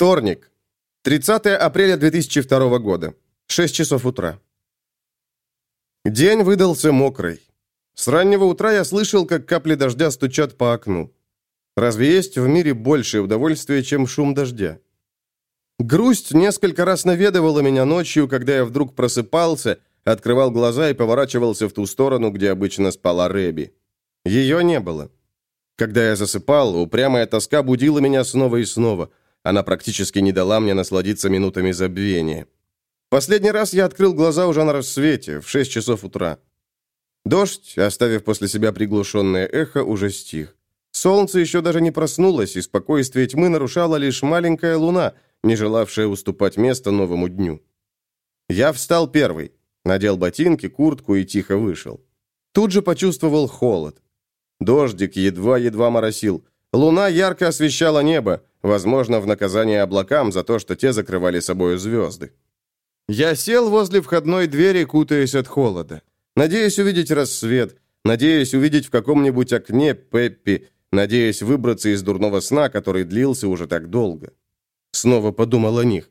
Вторник. 30 апреля 2002 года. 6 часов утра. День выдался мокрый. С раннего утра я слышал, как капли дождя стучат по окну. Разве есть в мире большее удовольствие, чем шум дождя? Грусть несколько раз наведывала меня ночью, когда я вдруг просыпался, открывал глаза и поворачивался в ту сторону, где обычно спала Рэби. Ее не было. Когда я засыпал, упрямая тоска будила меня снова и снова. Она практически не дала мне насладиться минутами забвения. Последний раз я открыл глаза уже на рассвете, в 6 часов утра. Дождь, оставив после себя приглушенное эхо, уже стих. Солнце еще даже не проснулось, и спокойствие тьмы нарушала лишь маленькая луна, не желавшая уступать место новому дню. Я встал первый, надел ботинки, куртку и тихо вышел. Тут же почувствовал холод. Дождик едва-едва моросил. Луна ярко освещала небо, возможно, в наказание облакам за то, что те закрывали собою звезды. Я сел возле входной двери, кутаясь от холода. Надеясь увидеть рассвет, надеясь увидеть в каком-нибудь окне Пеппи, надеясь выбраться из дурного сна, который длился уже так долго. Снова подумал о них.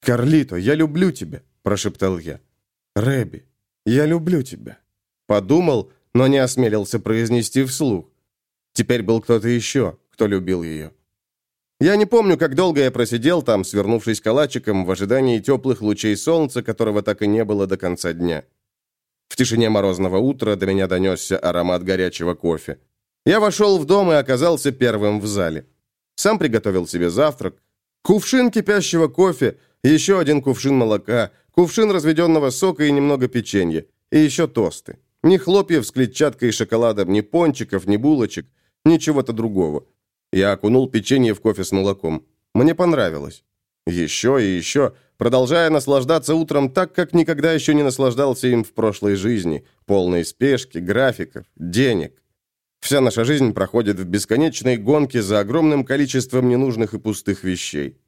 «Карлито, я люблю тебя», – прошептал я. «Рэби, я люблю тебя». Подумал, но не осмелился произнести вслух. Теперь был кто-то еще, кто любил ее. Я не помню, как долго я просидел там, свернувшись калачиком, в ожидании теплых лучей солнца, которого так и не было до конца дня. В тишине морозного утра до меня донесся аромат горячего кофе. Я вошел в дом и оказался первым в зале. Сам приготовил себе завтрак. Кувшин кипящего кофе, еще один кувшин молока, кувшин разведенного сока и немного печенья. И еще тосты. Ни хлопьев с клетчаткой и шоколадом, ни пончиков, ни булочек, ничего-то другого. Я окунул печенье в кофе с молоком. Мне понравилось. Еще и еще, продолжая наслаждаться утром так, как никогда еще не наслаждался им в прошлой жизни, полной спешки, графиков, денег. Вся наша жизнь проходит в бесконечной гонке за огромным количеством ненужных и пустых вещей.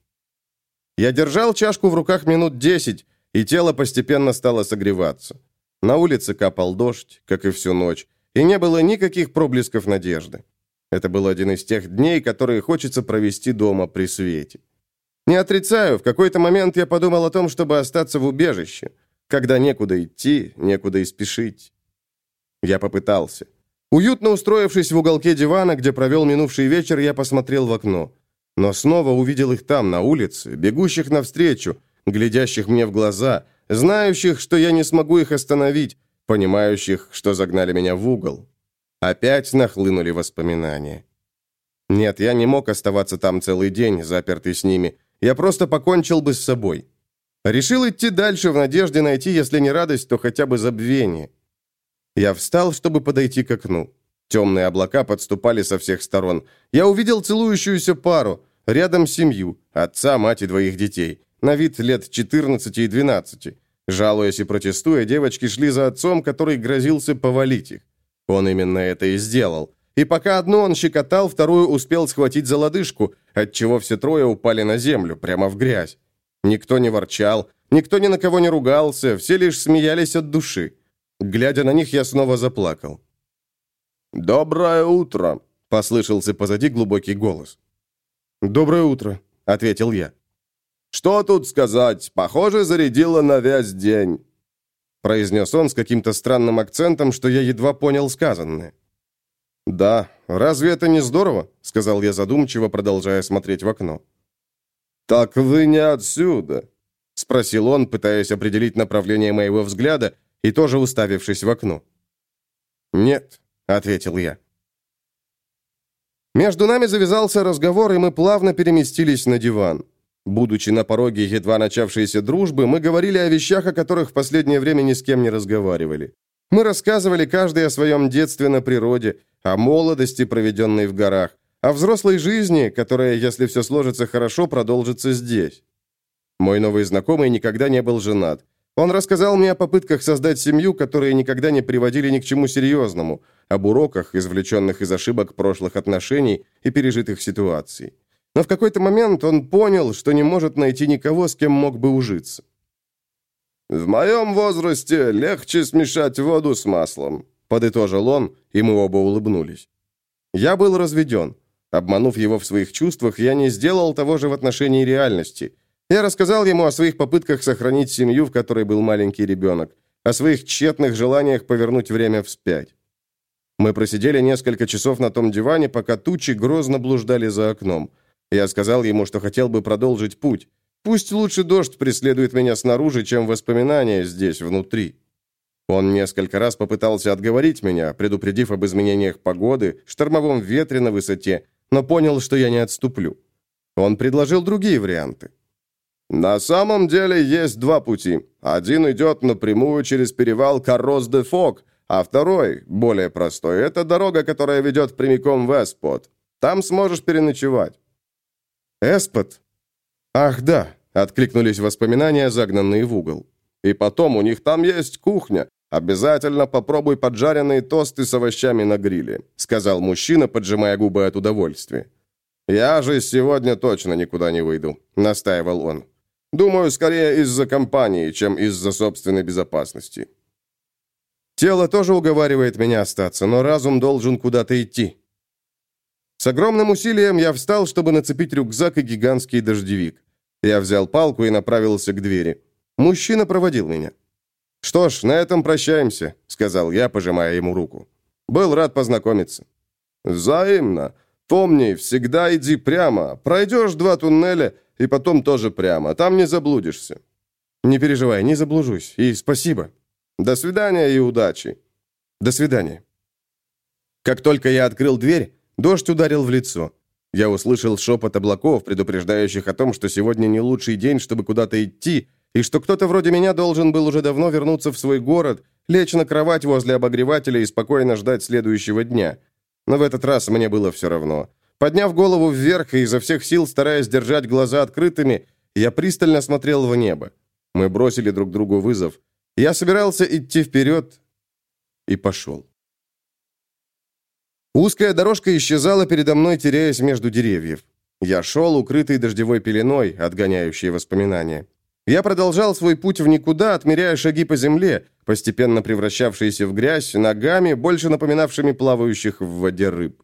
Я держал чашку в руках минут десять, и тело постепенно стало согреваться. На улице капал дождь, как и всю ночь, и не было никаких проблесков надежды. Это был один из тех дней, которые хочется провести дома при свете. Не отрицаю, в какой-то момент я подумал о том, чтобы остаться в убежище, когда некуда идти, некуда и спешить. Я попытался. Уютно устроившись в уголке дивана, где провел минувший вечер, я посмотрел в окно. Но снова увидел их там, на улице, бегущих навстречу, глядящих мне в глаза, знающих, что я не смогу их остановить, понимающих, что загнали меня в угол. Опять нахлынули воспоминания. Нет, я не мог оставаться там целый день, запертый с ними. Я просто покончил бы с собой. Решил идти дальше в надежде найти, если не радость, то хотя бы забвение. Я встал, чтобы подойти к окну. Темные облака подступали со всех сторон. Я увидел целующуюся пару, рядом семью, отца, мать и двоих детей, на вид лет 14 и 12. Жалуясь и протестуя, девочки шли за отцом, который грозился повалить их. Он именно это и сделал. И пока одну он щекотал, вторую успел схватить за лодыжку, отчего все трое упали на землю, прямо в грязь. Никто не ворчал, никто ни на кого не ругался, все лишь смеялись от души. Глядя на них, я снова заплакал. «Доброе утро!» — послышался позади глубокий голос. «Доброе утро», — ответил я. «Что тут сказать? Похоже, зарядило на весь день произнес он с каким-то странным акцентом, что я едва понял сказанное. «Да, разве это не здорово?» — сказал я задумчиво, продолжая смотреть в окно. «Так вы не отсюда?» — спросил он, пытаясь определить направление моего взгляда и тоже уставившись в окно. «Нет», — ответил я. Между нами завязался разговор, и мы плавно переместились на диван. Будучи на пороге едва начавшейся дружбы, мы говорили о вещах, о которых в последнее время ни с кем не разговаривали. Мы рассказывали каждый о своем детстве на природе, о молодости, проведенной в горах, о взрослой жизни, которая, если все сложится хорошо, продолжится здесь. Мой новый знакомый никогда не был женат. Он рассказал мне о попытках создать семью, которые никогда не приводили ни к чему серьезному, об уроках, извлеченных из ошибок прошлых отношений и пережитых ситуаций. Но в какой-то момент он понял, что не может найти никого, с кем мог бы ужиться. «В моем возрасте легче смешать воду с маслом», — подытожил он, и мы оба улыбнулись. Я был разведен. Обманув его в своих чувствах, я не сделал того же в отношении реальности. Я рассказал ему о своих попытках сохранить семью, в которой был маленький ребенок, о своих тщетных желаниях повернуть время вспять. Мы просидели несколько часов на том диване, пока тучи грозно блуждали за окном. Я сказал ему, что хотел бы продолжить путь. Пусть лучше дождь преследует меня снаружи, чем воспоминания здесь, внутри. Он несколько раз попытался отговорить меня, предупредив об изменениях погоды, штормовом ветре на высоте, но понял, что я не отступлю. Он предложил другие варианты. «На самом деле есть два пути. Один идет напрямую через перевал Каррос-де-Фок, а второй, более простой, это дорога, которая ведет прямиком в Эспот. Там сможешь переночевать». «Эспот? Ах, да», — откликнулись воспоминания, загнанные в угол. «И потом, у них там есть кухня. Обязательно попробуй поджаренные тосты с овощами на гриле», — сказал мужчина, поджимая губы от удовольствия. «Я же сегодня точно никуда не выйду», — настаивал он. «Думаю, скорее из-за компании, чем из-за собственной безопасности». Тело тоже уговаривает меня остаться, но разум должен куда-то идти. С огромным усилием я встал, чтобы нацепить рюкзак и гигантский дождевик. Я взял палку и направился к двери. Мужчина проводил меня. «Что ж, на этом прощаемся», — сказал я, пожимая ему руку. «Был рад познакомиться». «Взаимно. Помни, всегда иди прямо. Пройдешь два туннеля, и потом тоже прямо. Там не заблудишься». «Не переживай, не заблужусь. И спасибо». До свидания и удачи. До свидания. Как только я открыл дверь, дождь ударил в лицо. Я услышал шепот облаков, предупреждающих о том, что сегодня не лучший день, чтобы куда-то идти, и что кто-то вроде меня должен был уже давно вернуться в свой город, лечь на кровать возле обогревателя и спокойно ждать следующего дня. Но в этот раз мне было все равно. Подняв голову вверх и изо всех сил стараясь держать глаза открытыми, я пристально смотрел в небо. Мы бросили друг другу вызов. Я собирался идти вперед и пошел. Узкая дорожка исчезала передо мной, теряясь между деревьев. Я шел, укрытый дождевой пеленой, отгоняющей воспоминания. Я продолжал свой путь в никуда, отмеряя шаги по земле, постепенно превращавшиеся в грязь, ногами, больше напоминавшими плавающих в воде рыб.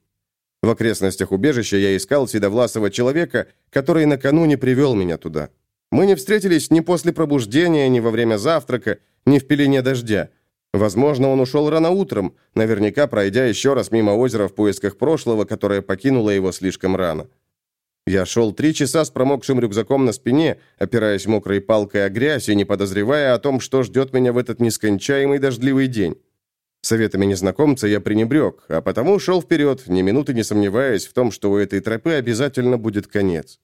В окрестностях убежища я искал седовласого человека, который накануне привел меня туда. Мы не встретились ни после пробуждения, ни во время завтрака, ни в пелене дождя. Возможно, он ушел рано утром, наверняка пройдя еще раз мимо озера в поисках прошлого, которое покинуло его слишком рано. Я шел три часа с промокшим рюкзаком на спине, опираясь мокрой палкой о грязь и не подозревая о том, что ждет меня в этот нескончаемый дождливый день. Советами незнакомца я пренебрег, а потому шел вперед, ни минуты не сомневаясь в том, что у этой тропы обязательно будет конец.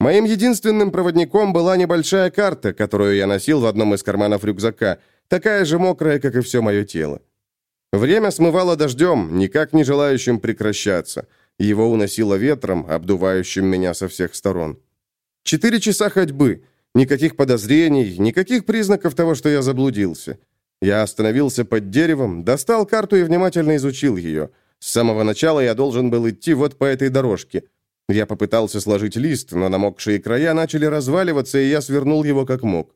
Моим единственным проводником была небольшая карта, которую я носил в одном из карманов рюкзака, такая же мокрая, как и все мое тело. Время смывало дождем, никак не желающим прекращаться. Его уносило ветром, обдувающим меня со всех сторон. Четыре часа ходьбы. Никаких подозрений, никаких признаков того, что я заблудился. Я остановился под деревом, достал карту и внимательно изучил ее. С самого начала я должен был идти вот по этой дорожке. Я попытался сложить лист, но намокшие края начали разваливаться, и я свернул его как мог.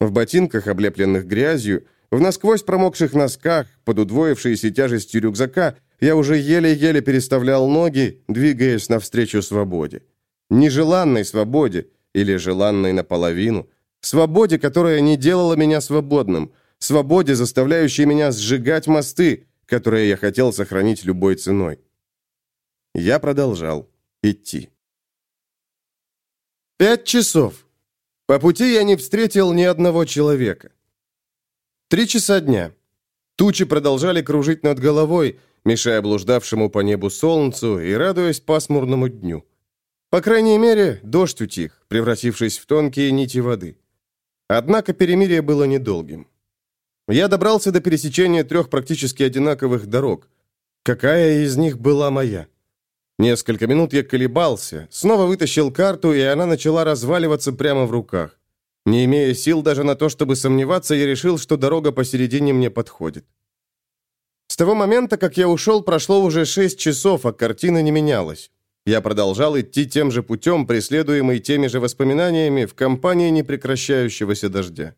В ботинках, облепленных грязью, в насквозь промокших носках, под удвоившейся тяжестью рюкзака, я уже еле-еле переставлял ноги, двигаясь навстречу свободе. Нежеланной свободе, или желанной наполовину. Свободе, которая не делала меня свободным. Свободе, заставляющей меня сжигать мосты, которые я хотел сохранить любой ценой. Я продолжал идти. Пять часов. По пути я не встретил ни одного человека. Три часа дня. Тучи продолжали кружить над головой, мешая блуждавшему по небу солнцу и радуясь пасмурному дню. По крайней мере, дождь утих, превратившись в тонкие нити воды. Однако перемирие было недолгим. Я добрался до пересечения трех практически одинаковых дорог. Какая из них была моя? Несколько минут я колебался, снова вытащил карту, и она начала разваливаться прямо в руках. Не имея сил даже на то, чтобы сомневаться, я решил, что дорога посередине мне подходит. С того момента, как я ушел, прошло уже шесть часов, а картина не менялась. Я продолжал идти тем же путем, преследуемый теми же воспоминаниями в компании непрекращающегося дождя.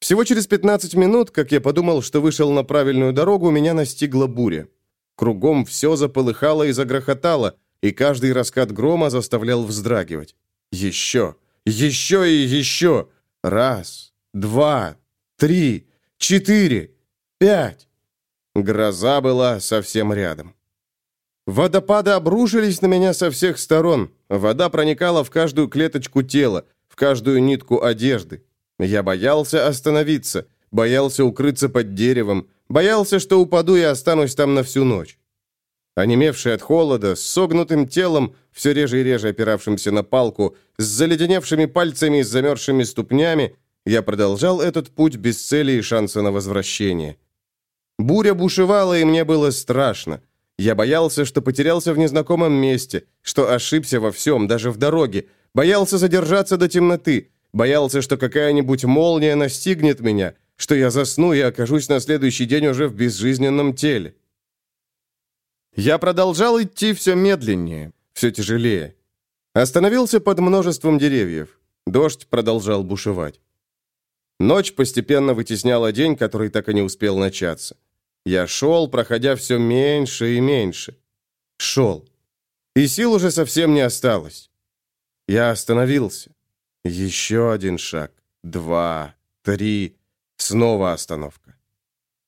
Всего через 15 минут, как я подумал, что вышел на правильную дорогу, меня настигла буря. Кругом все заполыхало и загрохотало, и каждый раскат грома заставлял вздрагивать. Еще, еще и еще. Раз, два, три, четыре, пять. Гроза была совсем рядом. Водопады обрушились на меня со всех сторон. Вода проникала в каждую клеточку тела, в каждую нитку одежды. Я боялся остановиться, боялся укрыться под деревом, боялся, что упаду и останусь там на всю ночь. Онемевший от холода, с согнутым телом, все реже и реже опиравшимся на палку, с заледеневшими пальцами и замерзшими ступнями, я продолжал этот путь без цели и шанса на возвращение. Буря бушевала, и мне было страшно. Я боялся, что потерялся в незнакомом месте, что ошибся во всем, даже в дороге, боялся задержаться до темноты, боялся, что какая-нибудь молния настигнет меня, что я засну и окажусь на следующий день уже в безжизненном теле. Я продолжал идти все медленнее, все тяжелее. Остановился под множеством деревьев. Дождь продолжал бушевать. Ночь постепенно вытесняла день, который так и не успел начаться. Я шел, проходя все меньше и меньше. Шел. И сил уже совсем не осталось. Я остановился. Еще один шаг. Два. Три. Снова остановка.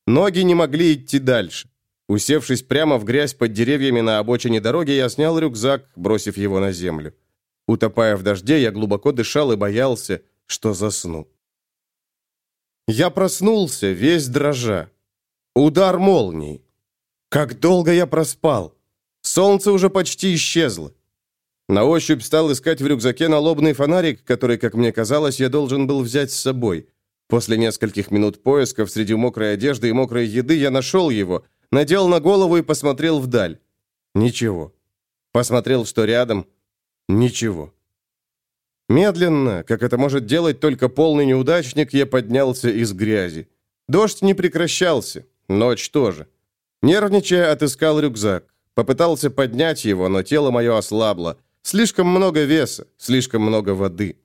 Ноги не могли идти дальше. Усевшись прямо в грязь под деревьями на обочине дороги, я снял рюкзак, бросив его на землю. Утопая в дожде, я глубоко дышал и боялся, что засну. Я проснулся, весь дрожа. Удар молнии. Как долго я проспал. Солнце уже почти исчезло. На ощупь стал искать в рюкзаке налобный фонарик, который, как мне казалось, я должен был взять с собой. После нескольких минут поисков среди мокрой одежды и мокрой еды я нашел его, надел на голову и посмотрел вдаль. Ничего. Посмотрел, что рядом. Ничего. Медленно, как это может делать только полный неудачник, я поднялся из грязи. Дождь не прекращался. Ночь тоже. Нервничая, отыскал рюкзак. Попытался поднять его, но тело мое ослабло. Слишком много веса, слишком много воды.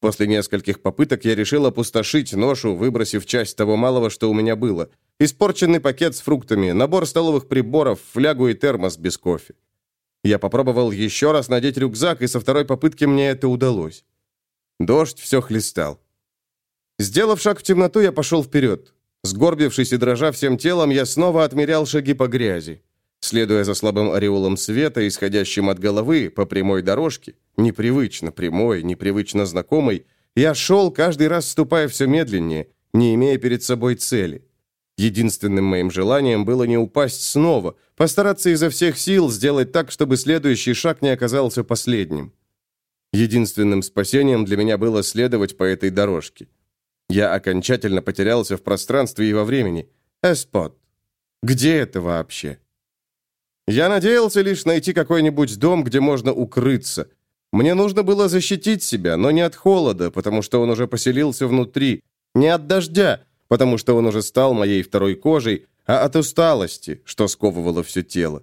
После нескольких попыток я решил опустошить ношу, выбросив часть того малого, что у меня было. Испорченный пакет с фруктами, набор столовых приборов, флягу и термос без кофе. Я попробовал еще раз надеть рюкзак, и со второй попытки мне это удалось. Дождь все хлестал. Сделав шаг в темноту, я пошел вперед. Сгорбившись и дрожа всем телом, я снова отмерял шаги по грязи. Следуя за слабым ореолом света, исходящим от головы, по прямой дорожке, непривычно прямой, непривычно знакомой, я шел, каждый раз ступая все медленнее, не имея перед собой цели. Единственным моим желанием было не упасть снова, постараться изо всех сил сделать так, чтобы следующий шаг не оказался последним. Единственным спасением для меня было следовать по этой дорожке. Я окончательно потерялся в пространстве и во времени. Эспот. Где это вообще? Я надеялся лишь найти какой-нибудь дом, где можно укрыться. Мне нужно было защитить себя, но не от холода, потому что он уже поселился внутри, не от дождя, потому что он уже стал моей второй кожей, а от усталости, что сковывало все тело.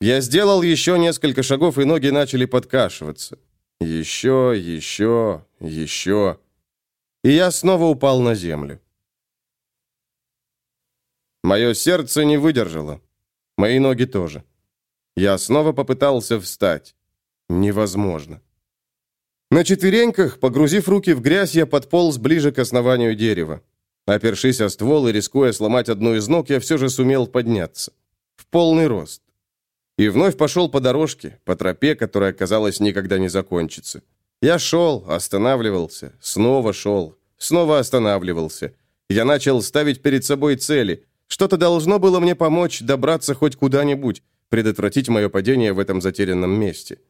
Я сделал еще несколько шагов, и ноги начали подкашиваться. Еще, еще, еще и я снова упал на землю. Мое сердце не выдержало. Мои ноги тоже. Я снова попытался встать. Невозможно. На четвереньках, погрузив руки в грязь, я подполз ближе к основанию дерева. Опершись о ствол и рискуя сломать одну из ног, я все же сумел подняться. В полный рост. И вновь пошел по дорожке, по тропе, которая, казалось, никогда не закончится. Я шел, останавливался, снова шел, снова останавливался. Я начал ставить перед собой цели. Что-то должно было мне помочь добраться хоть куда-нибудь, предотвратить мое падение в этом затерянном месте.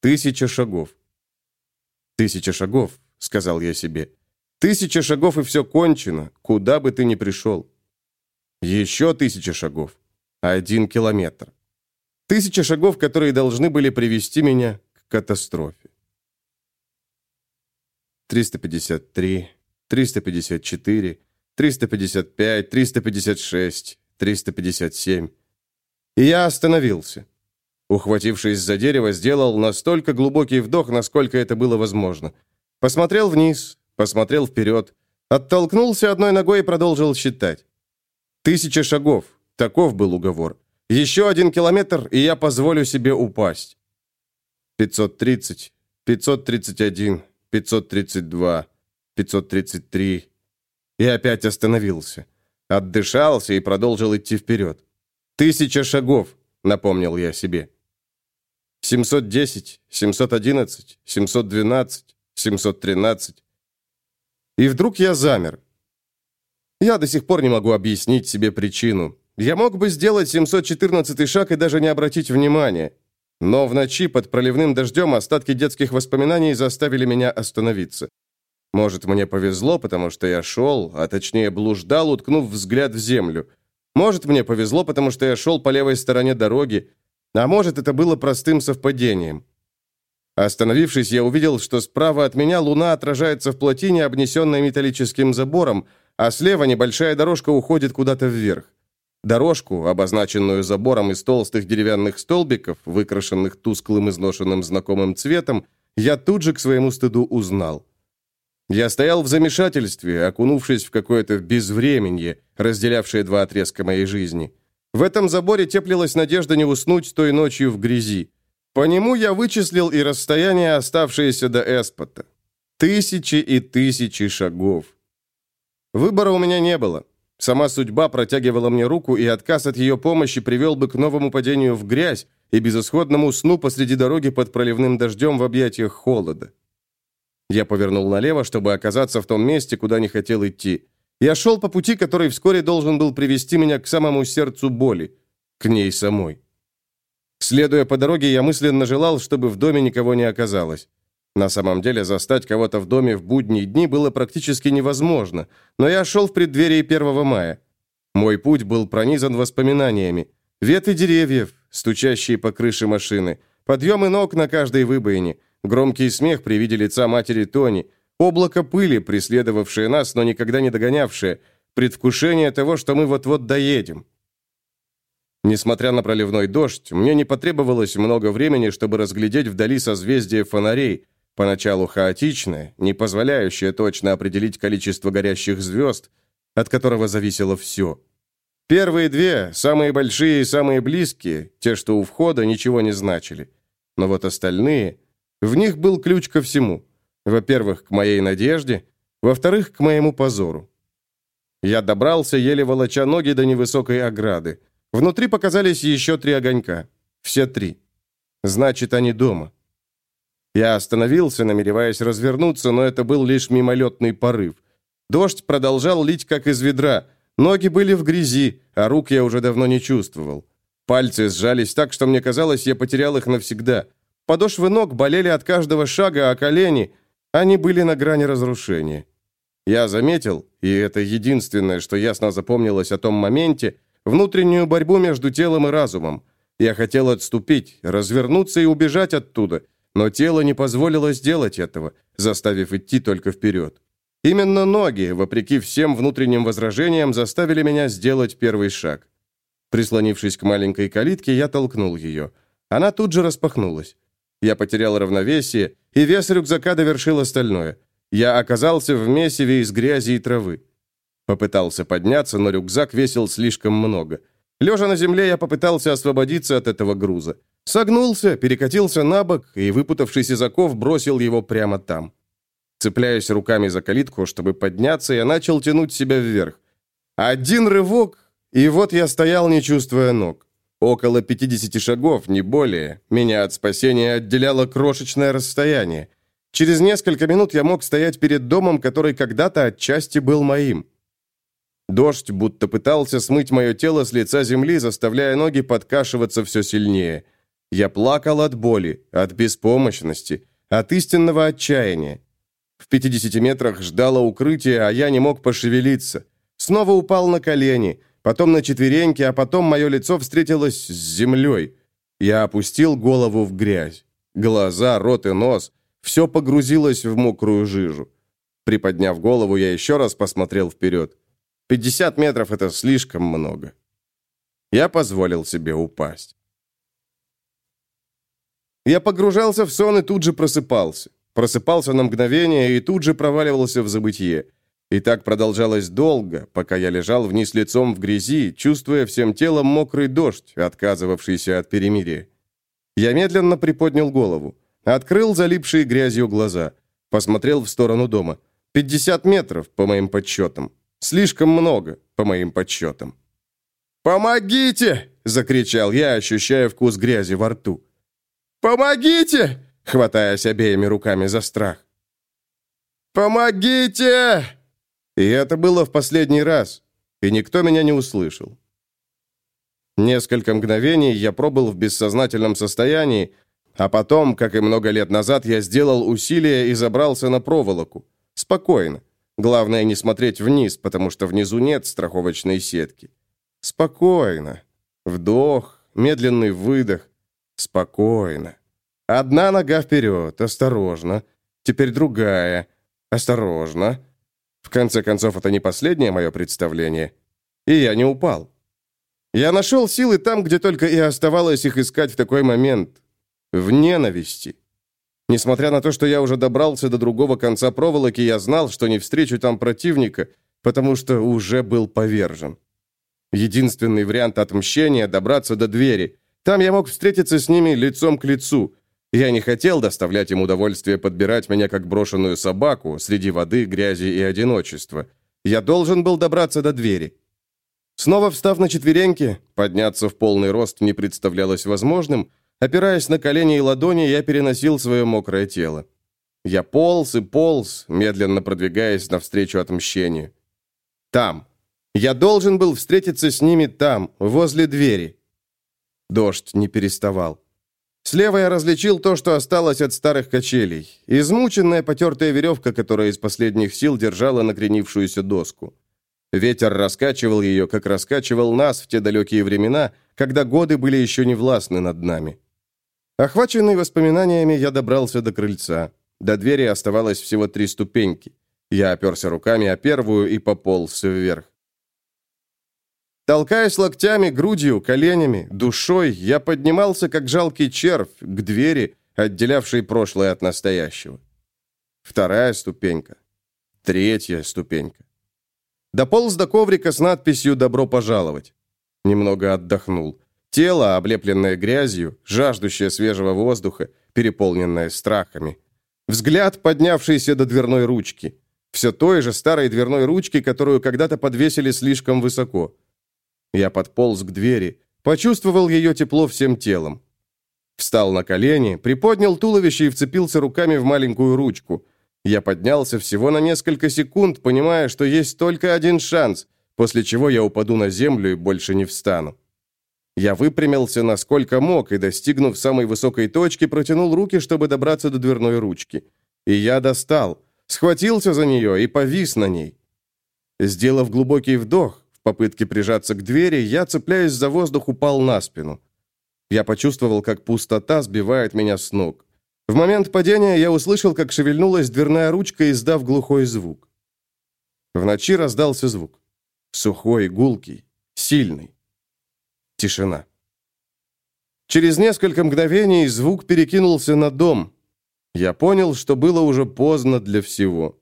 Тысяча шагов. «Тысяча шагов», — сказал я себе. «Тысяча шагов, и все кончено, куда бы ты ни пришел». Еще тысяча шагов. Один километр. Тысяча шагов, которые должны были привести меня к катастрофе. 353, 354, 355, 356, 357. И я остановился. Ухватившись за дерево, сделал настолько глубокий вдох, насколько это было возможно. Посмотрел вниз, посмотрел вперед, оттолкнулся одной ногой и продолжил считать. Тысяча шагов. Таков был уговор. Еще один километр, и я позволю себе упасть. 530, 531, 532, 533. И опять остановился. Отдышался и продолжил идти вперед. «Тысяча шагов», — напомнил я себе. 710, 711, 712, 713. И вдруг я замер. Я до сих пор не могу объяснить себе причину. Я мог бы сделать 714 шаг и даже не обратить внимания. Но в ночи под проливным дождем остатки детских воспоминаний заставили меня остановиться. Может, мне повезло, потому что я шел, а точнее блуждал, уткнув взгляд в землю. Может, мне повезло, потому что я шел по левой стороне дороги, а может, это было простым совпадением. Остановившись, я увидел, что справа от меня луна отражается в плотине, обнесенной металлическим забором, а слева небольшая дорожка уходит куда-то вверх. Дорожку, обозначенную забором из толстых деревянных столбиков, выкрашенных тусклым изношенным знакомым цветом, я тут же к своему стыду узнал. Я стоял в замешательстве, окунувшись в какое-то безвременье, разделявшее два отрезка моей жизни. В этом заборе теплилась надежда не уснуть той ночью в грязи. По нему я вычислил и расстояние, оставшееся до Эспота. Тысячи и тысячи шагов. Выбора у меня не было. Сама судьба протягивала мне руку, и отказ от ее помощи привел бы к новому падению в грязь и безысходному сну посреди дороги под проливным дождем в объятиях холода. Я повернул налево, чтобы оказаться в том месте, куда не хотел идти. Я шел по пути, который вскоре должен был привести меня к самому сердцу боли, к ней самой. Следуя по дороге, я мысленно желал, чтобы в доме никого не оказалось. На самом деле, застать кого-то в доме в будние дни было практически невозможно, но я шел в преддверии 1 мая. Мой путь был пронизан воспоминаниями. Ветви деревьев, стучащие по крыше машины, подъемы ног на каждой выбоине, громкий смех при виде лица матери Тони, облако пыли, преследовавшее нас, но никогда не догонявшее, предвкушение того, что мы вот-вот доедем. Несмотря на проливной дождь, мне не потребовалось много времени, чтобы разглядеть вдали созвездие фонарей, Поначалу хаотичное, не позволяющее точно определить количество горящих звезд, от которого зависело все. Первые две, самые большие и самые близкие, те, что у входа, ничего не значили. Но вот остальные, в них был ключ ко всему. Во-первых, к моей надежде, во-вторых, к моему позору. Я добрался, еле волоча ноги до невысокой ограды. Внутри показались еще три огонька. Все три. Значит, они дома. Я остановился, намереваясь развернуться, но это был лишь мимолетный порыв. Дождь продолжал лить, как из ведра. Ноги были в грязи, а рук я уже давно не чувствовал. Пальцы сжались так, что мне казалось, я потерял их навсегда. Подошвы ног болели от каждого шага, а колени... Они были на грани разрушения. Я заметил, и это единственное, что ясно запомнилось о том моменте, внутреннюю борьбу между телом и разумом. Я хотел отступить, развернуться и убежать оттуда, но тело не позволило сделать этого, заставив идти только вперед. Именно ноги, вопреки всем внутренним возражениям, заставили меня сделать первый шаг. Прислонившись к маленькой калитке, я толкнул ее. Она тут же распахнулась. Я потерял равновесие, и вес рюкзака довершил остальное. Я оказался в месиве из грязи и травы. Попытался подняться, но рюкзак весил слишком много. Лежа на земле, я попытался освободиться от этого груза. Согнулся, перекатился на бок и, выпутавшись из оков, бросил его прямо там. Цепляясь руками за калитку, чтобы подняться, я начал тянуть себя вверх. Один рывок, и вот я стоял, не чувствуя ног. Около 50 шагов, не более. Меня от спасения отделяло крошечное расстояние. Через несколько минут я мог стоять перед домом, который когда-то отчасти был моим. Дождь будто пытался смыть мое тело с лица земли, заставляя ноги подкашиваться все сильнее. Я плакал от боли, от беспомощности, от истинного отчаяния. В 50 метрах ждало укрытие, а я не мог пошевелиться. Снова упал на колени, потом на четвереньки, а потом мое лицо встретилось с землей. Я опустил голову в грязь. Глаза, рот и нос – все погрузилось в мокрую жижу. Приподняв голову, я еще раз посмотрел вперед. 50 метров – это слишком много. Я позволил себе упасть. Я погружался в сон и тут же просыпался. Просыпался на мгновение и тут же проваливался в забытье. И так продолжалось долго, пока я лежал вниз лицом в грязи, чувствуя всем телом мокрый дождь, отказывавшийся от перемирия. Я медленно приподнял голову, открыл залипшие грязью глаза, посмотрел в сторону дома. 50 метров, по моим подсчетам. Слишком много, по моим подсчетам. «Помогите!» — закричал я, ощущая вкус грязи во рту. «Помогите!» — хватаясь обеими руками за страх. «Помогите!» И это было в последний раз, и никто меня не услышал. Несколько мгновений я пробыл в бессознательном состоянии, а потом, как и много лет назад, я сделал усилие и забрался на проволоку. Спокойно. Главное не смотреть вниз, потому что внизу нет страховочной сетки. Спокойно. Вдох, медленный выдох. Спокойно. Одна нога вперед, осторожно. Теперь другая. Осторожно. В конце концов, это не последнее мое представление. И я не упал. Я нашел силы там, где только и оставалось их искать в такой момент. В ненависти. Несмотря на то, что я уже добрался до другого конца проволоки, я знал, что не встречу там противника, потому что уже был повержен. Единственный вариант отмщения – добраться до двери. Там я мог встретиться с ними лицом к лицу. Я не хотел доставлять им удовольствие подбирать меня как брошенную собаку среди воды, грязи и одиночества. Я должен был добраться до двери. Снова встав на четвереньки, подняться в полный рост не представлялось возможным, опираясь на колени и ладони, я переносил свое мокрое тело. Я полз и полз, медленно продвигаясь навстречу отмщению. Там. Я должен был встретиться с ними там, возле двери. Дождь не переставал. Слева я различил то, что осталось от старых качелей. Измученная потертая веревка, которая из последних сил держала накренившуюся доску. Ветер раскачивал ее, как раскачивал нас в те далекие времена, когда годы были еще не властны над нами. Охваченный воспоминаниями, я добрался до крыльца. До двери оставалось всего три ступеньки. Я оперся руками о первую и пополз вверх. Толкаясь локтями, грудью, коленями, душой, я поднимался, как жалкий червь, к двери, отделявшей прошлое от настоящего. Вторая ступенька. Третья ступенька. Дополз до коврика с надписью «Добро пожаловать». Немного отдохнул. Тело, облепленное грязью, жаждущее свежего воздуха, переполненное страхами. Взгляд, поднявшийся до дверной ручки. Все той же старой дверной ручки, которую когда-то подвесили слишком высоко. Я подполз к двери, почувствовал ее тепло всем телом. Встал на колени, приподнял туловище и вцепился руками в маленькую ручку. Я поднялся всего на несколько секунд, понимая, что есть только один шанс, после чего я упаду на землю и больше не встану. Я выпрямился насколько мог и, достигнув самой высокой точки, протянул руки, чтобы добраться до дверной ручки. И я достал, схватился за нее и повис на ней. Сделав глубокий вдох, в попытке прижаться к двери, я, цепляясь за воздух, упал на спину. Я почувствовал, как пустота сбивает меня с ног. В момент падения я услышал, как шевельнулась дверная ручка, издав глухой звук. В ночи раздался звук. Сухой, гулкий, сильный. Тишина. Через несколько мгновений звук перекинулся на дом. Я понял, что было уже поздно для всего.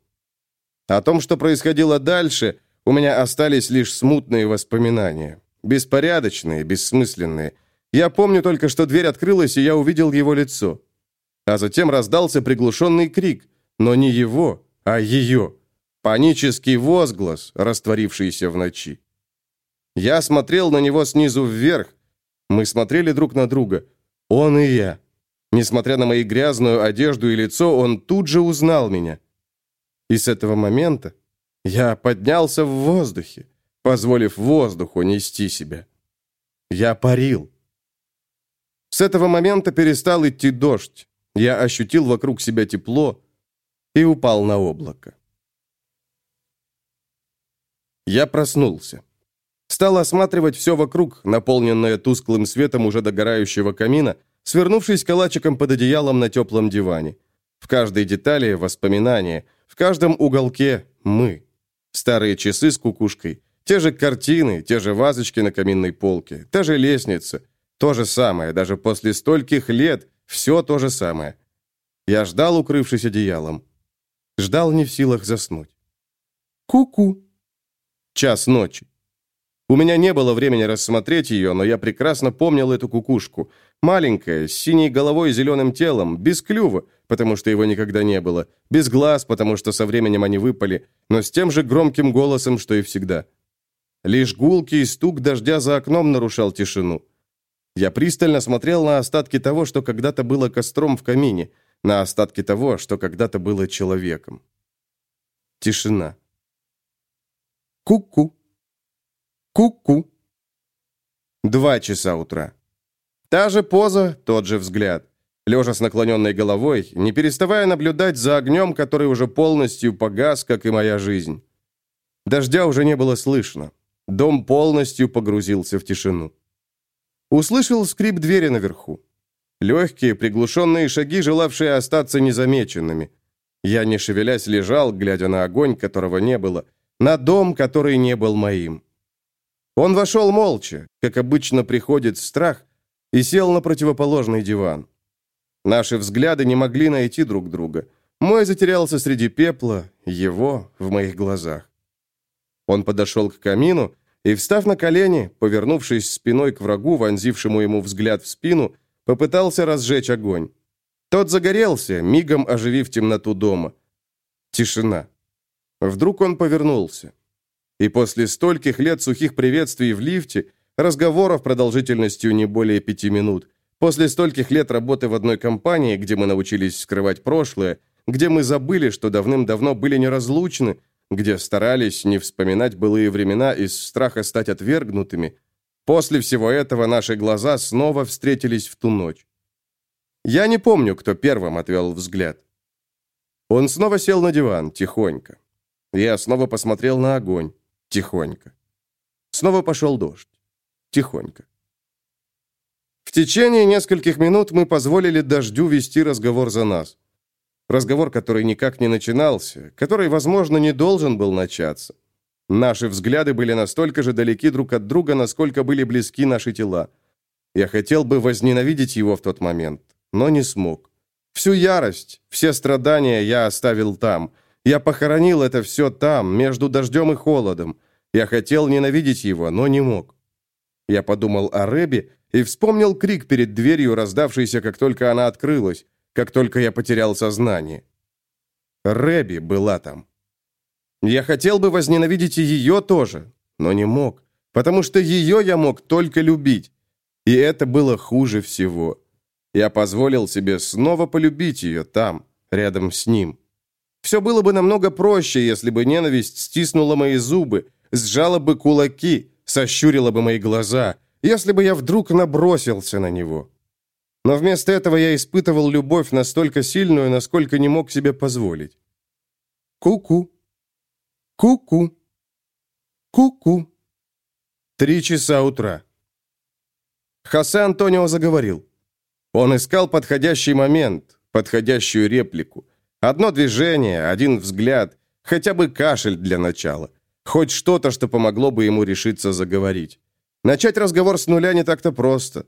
О том, что происходило дальше, у меня остались лишь смутные воспоминания. Беспорядочные, бессмысленные. Я помню только, что дверь открылась, и я увидел его лицо. А затем раздался приглушенный крик, но не его, а ее. Панический возглас, растворившийся в ночи. Я смотрел на него снизу вверх. Мы смотрели друг на друга. Он и я. Несмотря на мою грязную одежду и лицо, он тут же узнал меня. И с этого момента я поднялся в воздухе, позволив воздуху нести себя. Я парил. С этого момента перестал идти дождь. Я ощутил вокруг себя тепло и упал на облако. Я проснулся. Стал осматривать все вокруг, наполненное тусклым светом уже догорающего камина, свернувшись калачиком под одеялом на теплом диване. В каждой детали воспоминания, в каждом уголке мы. Старые часы с кукушкой, те же картины, те же вазочки на каминной полке, та же лестница, то же самое, даже после стольких лет, все то же самое. Я ждал, укрывшись одеялом. Ждал не в силах заснуть. Ку-ку. Час ночи. У меня не было времени рассмотреть ее, но я прекрасно помнил эту кукушку. Маленькая, с синей головой и зеленым телом, без клюва, потому что его никогда не было, без глаз, потому что со временем они выпали, но с тем же громким голосом, что и всегда. Лишь гулкий стук дождя за окном нарушал тишину. Я пристально смотрел на остатки того, что когда-то было костром в камине, на остатки того, что когда-то было человеком. Тишина. Ку-ку. Ку-ку. Два часа утра. Та же поза, тот же взгляд. Лежа с наклоненной головой, не переставая наблюдать за огнем, который уже полностью погас, как и моя жизнь. Дождя уже не было слышно. Дом полностью погрузился в тишину. Услышал скрип двери наверху. Легкие, приглушенные шаги, желавшие остаться незамеченными. Я, не шевелясь, лежал, глядя на огонь, которого не было, на дом, который не был моим. Он вошел молча, как обычно приходит страх, и сел на противоположный диван. Наши взгляды не могли найти друг друга. Мой затерялся среди пепла, его в моих глазах. Он подошел к камину и, встав на колени, повернувшись спиной к врагу, вонзившему ему взгляд в спину, попытался разжечь огонь. Тот загорелся, мигом оживив темноту дома. Тишина. Вдруг он повернулся. И после стольких лет сухих приветствий в лифте, разговоров продолжительностью не более пяти минут, после стольких лет работы в одной компании, где мы научились скрывать прошлое, где мы забыли, что давным-давно были неразлучны, где старались не вспоминать былые времена из страха стать отвергнутыми. После всего этого наши глаза снова встретились в ту ночь. Я не помню, кто первым отвел взгляд. Он снова сел на диван, тихонько. Я снова посмотрел на огонь, тихонько. Снова пошел дождь, тихонько. В течение нескольких минут мы позволили дождю вести разговор за нас. Разговор, который никак не начинался, который, возможно, не должен был начаться. Наши взгляды были настолько же далеки друг от друга, насколько были близки наши тела. Я хотел бы возненавидеть его в тот момент, но не смог. Всю ярость, все страдания я оставил там. Я похоронил это все там, между дождем и холодом. Я хотел ненавидеть его, но не мог. Я подумал о Рэбе и вспомнил крик перед дверью, раздавшийся, как только она открылась как только я потерял сознание. Рэби была там. Я хотел бы возненавидеть и ее тоже, но не мог, потому что ее я мог только любить. И это было хуже всего. Я позволил себе снова полюбить ее там, рядом с ним. Все было бы намного проще, если бы ненависть стиснула мои зубы, сжала бы кулаки, сощурила бы мои глаза, если бы я вдруг набросился на него. Но вместо этого я испытывал любовь настолько сильную, насколько не мог себе позволить. Ку-ку. Ку-ку. Ку-ку. Три часа утра. Хосе Антонио заговорил. Он искал подходящий момент, подходящую реплику. Одно движение, один взгляд, хотя бы кашель для начала. Хоть что-то, что помогло бы ему решиться заговорить. Начать разговор с нуля не так-то просто.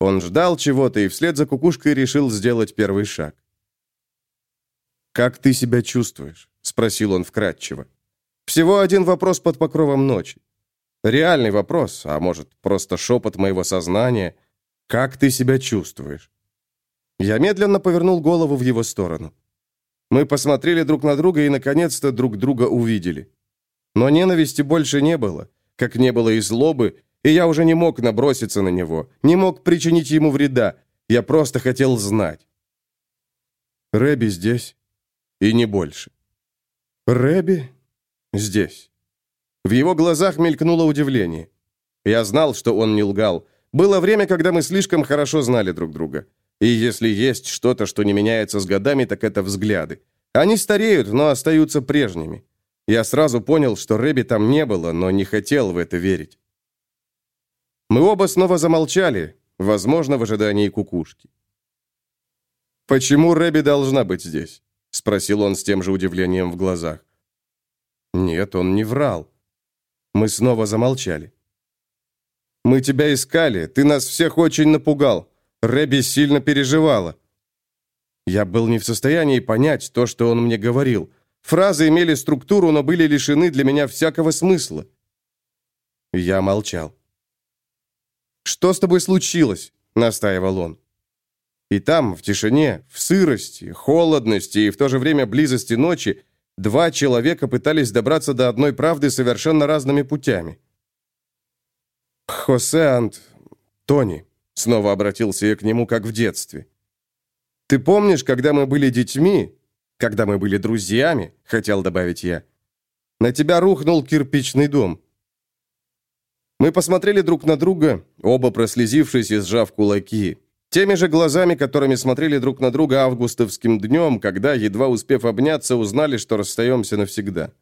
Он ждал чего-то и вслед за кукушкой решил сделать первый шаг. «Как ты себя чувствуешь?» — спросил он вкратчиво. «Всего один вопрос под покровом ночи. Реальный вопрос, а может, просто шепот моего сознания. Как ты себя чувствуешь?» Я медленно повернул голову в его сторону. Мы посмотрели друг на друга и, наконец-то, друг друга увидели. Но ненависти больше не было, как не было и злобы, и я уже не мог наброситься на него, не мог причинить ему вреда. Я просто хотел знать. Рэби здесь. И не больше. Рэби здесь. В его глазах мелькнуло удивление. Я знал, что он не лгал. Было время, когда мы слишком хорошо знали друг друга. И если есть что-то, что не меняется с годами, так это взгляды. Они стареют, но остаются прежними. Я сразу понял, что Рэби там не было, но не хотел в это верить. Мы оба снова замолчали, возможно, в ожидании кукушки. «Почему Рэби должна быть здесь?» — спросил он с тем же удивлением в глазах. «Нет, он не врал». Мы снова замолчали. «Мы тебя искали, ты нас всех очень напугал. Рэби сильно переживала». Я был не в состоянии понять то, что он мне говорил. Фразы имели структуру, но были лишены для меня всякого смысла. Я молчал. «Что с тобой случилось?» — настаивал он. И там, в тишине, в сырости, холодности и в то же время близости ночи, два человека пытались добраться до одной правды совершенно разными путями. «Хосе Ант... Тони», — снова обратился я к нему, как в детстве. «Ты помнишь, когда мы были детьми, когда мы были друзьями?» — хотел добавить я. «На тебя рухнул кирпичный дом». Мы посмотрели друг на друга, оба прослезившись и сжав кулаки. Теми же глазами, которыми смотрели друг на друга августовским днем, когда, едва успев обняться, узнали, что расстаемся навсегда.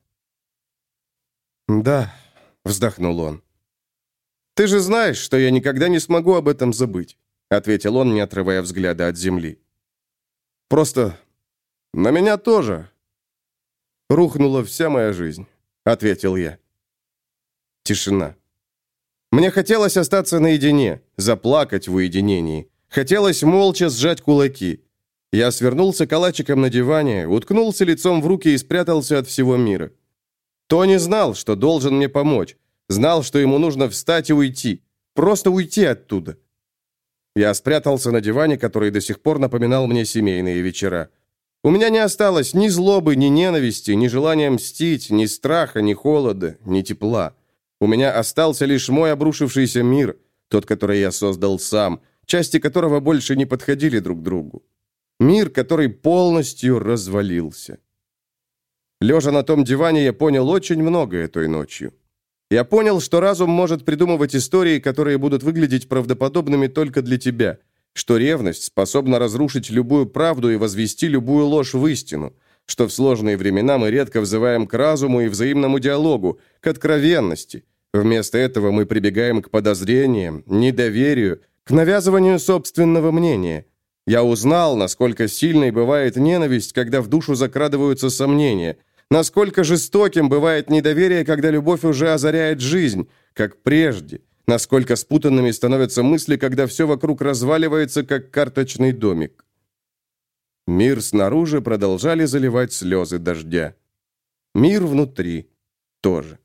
«Да», — вздохнул он. «Ты же знаешь, что я никогда не смогу об этом забыть», — ответил он, не отрывая взгляда от земли. «Просто на меня тоже рухнула вся моя жизнь», — ответил я. Тишина. Мне хотелось остаться наедине, заплакать в уединении. Хотелось молча сжать кулаки. Я свернулся калачиком на диване, уткнулся лицом в руки и спрятался от всего мира. Тони знал, что должен мне помочь. Знал, что ему нужно встать и уйти. Просто уйти оттуда. Я спрятался на диване, который до сих пор напоминал мне семейные вечера. У меня не осталось ни злобы, ни ненависти, ни желания мстить, ни страха, ни холода, ни тепла. У меня остался лишь мой обрушившийся мир, тот, который я создал сам – части которого больше не подходили друг другу. Мир, который полностью развалился. Лежа на том диване, я понял очень многое той ночью. Я понял, что разум может придумывать истории, которые будут выглядеть правдоподобными только для тебя, что ревность способна разрушить любую правду и возвести любую ложь в истину, что в сложные времена мы редко взываем к разуму и взаимному диалогу, к откровенности. Вместо этого мы прибегаем к подозрениям, недоверию, к навязыванию собственного мнения. Я узнал, насколько сильной бывает ненависть, когда в душу закрадываются сомнения, насколько жестоким бывает недоверие, когда любовь уже озаряет жизнь, как прежде, насколько спутанными становятся мысли, когда все вокруг разваливается, как карточный домик. Мир снаружи продолжали заливать слезы дождя. Мир внутри тоже.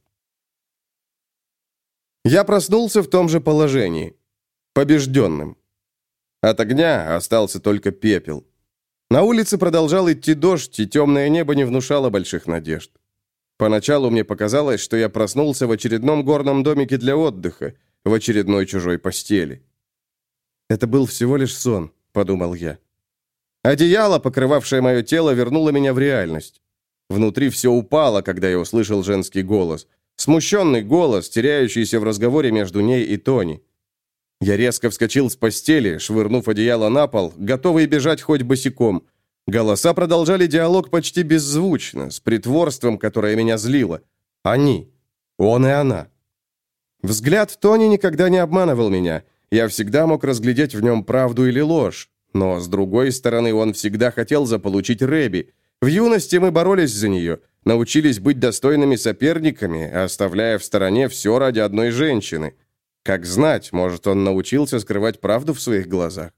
Я проснулся в том же положении побежденным. От огня остался только пепел. На улице продолжал идти дождь, и темное небо не внушало больших надежд. Поначалу мне показалось, что я проснулся в очередном горном домике для отдыха, в очередной чужой постели. «Это был всего лишь сон», — подумал я. Одеяло, покрывавшее мое тело, вернуло меня в реальность. Внутри все упало, когда я услышал женский голос. Смущенный голос, теряющийся в разговоре между ней и Тони. Я резко вскочил с постели, швырнув одеяло на пол, готовый бежать хоть босиком. Голоса продолжали диалог почти беззвучно, с притворством, которое меня злило. Они. Он и она. Взгляд Тони никогда не обманывал меня. Я всегда мог разглядеть в нем правду или ложь. Но, с другой стороны, он всегда хотел заполучить Рэби. В юности мы боролись за нее, научились быть достойными соперниками, оставляя в стороне все ради одной женщины – как знать, может, он научился скрывать правду в своих глазах.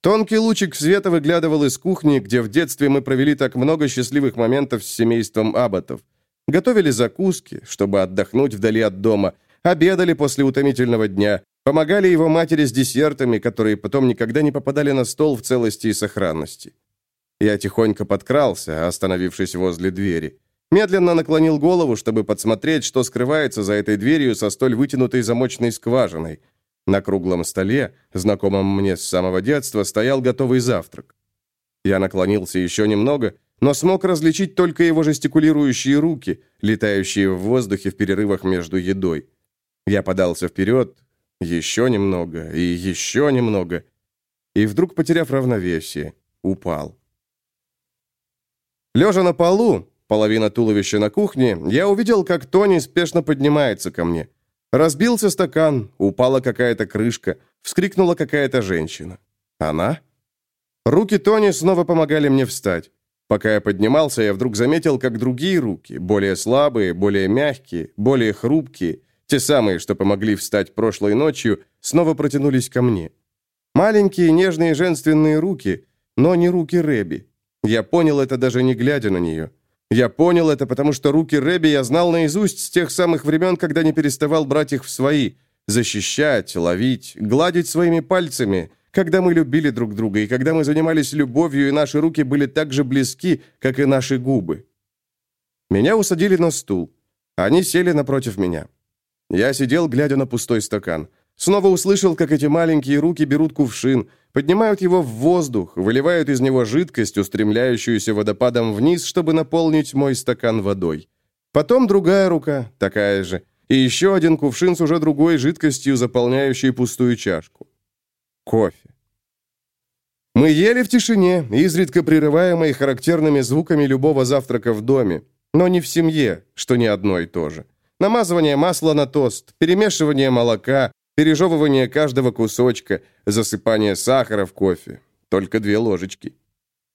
Тонкий лучик света выглядывал из кухни, где в детстве мы провели так много счастливых моментов с семейством Абботов. Готовили закуски, чтобы отдохнуть вдали от дома, обедали после утомительного дня, помогали его матери с десертами, которые потом никогда не попадали на стол в целости и сохранности. Я тихонько подкрался, остановившись возле двери. Медленно наклонил голову, чтобы подсмотреть, что скрывается за этой дверью со столь вытянутой замочной скважиной. На круглом столе, знакомом мне с самого детства, стоял готовый завтрак. Я наклонился еще немного, но смог различить только его жестикулирующие руки, летающие в воздухе в перерывах между едой. Я подался вперед, еще немного и еще немного, и вдруг, потеряв равновесие, упал. Лежа на полу, половина туловища на кухне, я увидел, как Тони спешно поднимается ко мне. Разбился стакан, упала какая-то крышка, вскрикнула какая-то женщина. Она? Руки Тони снова помогали мне встать. Пока я поднимался, я вдруг заметил, как другие руки, более слабые, более мягкие, более хрупкие, те самые, что помогли встать прошлой ночью, снова протянулись ко мне. Маленькие, нежные женственные руки, но не руки Рэби. Я понял это даже не глядя на нее. Я понял это, потому что руки Рэби я знал наизусть с тех самых времен, когда не переставал брать их в свои, защищать, ловить, гладить своими пальцами, когда мы любили друг друга, и когда мы занимались любовью, и наши руки были так же близки, как и наши губы. Меня усадили на стул. Они сели напротив меня. Я сидел, глядя на пустой стакан. Снова услышал, как эти маленькие руки берут кувшин, поднимают его в воздух, выливают из него жидкость, устремляющуюся водопадом вниз, чтобы наполнить мой стакан водой. Потом другая рука, такая же, и еще один кувшин с уже другой жидкостью, заполняющей пустую чашку. Кофе. Мы ели в тишине, изредка прерываемой характерными звуками любого завтрака в доме, но не в семье, что не одно и то же. Намазывание масла на тост, перемешивание молока, пережевывание каждого кусочка, засыпание сахара в кофе. Только две ложечки.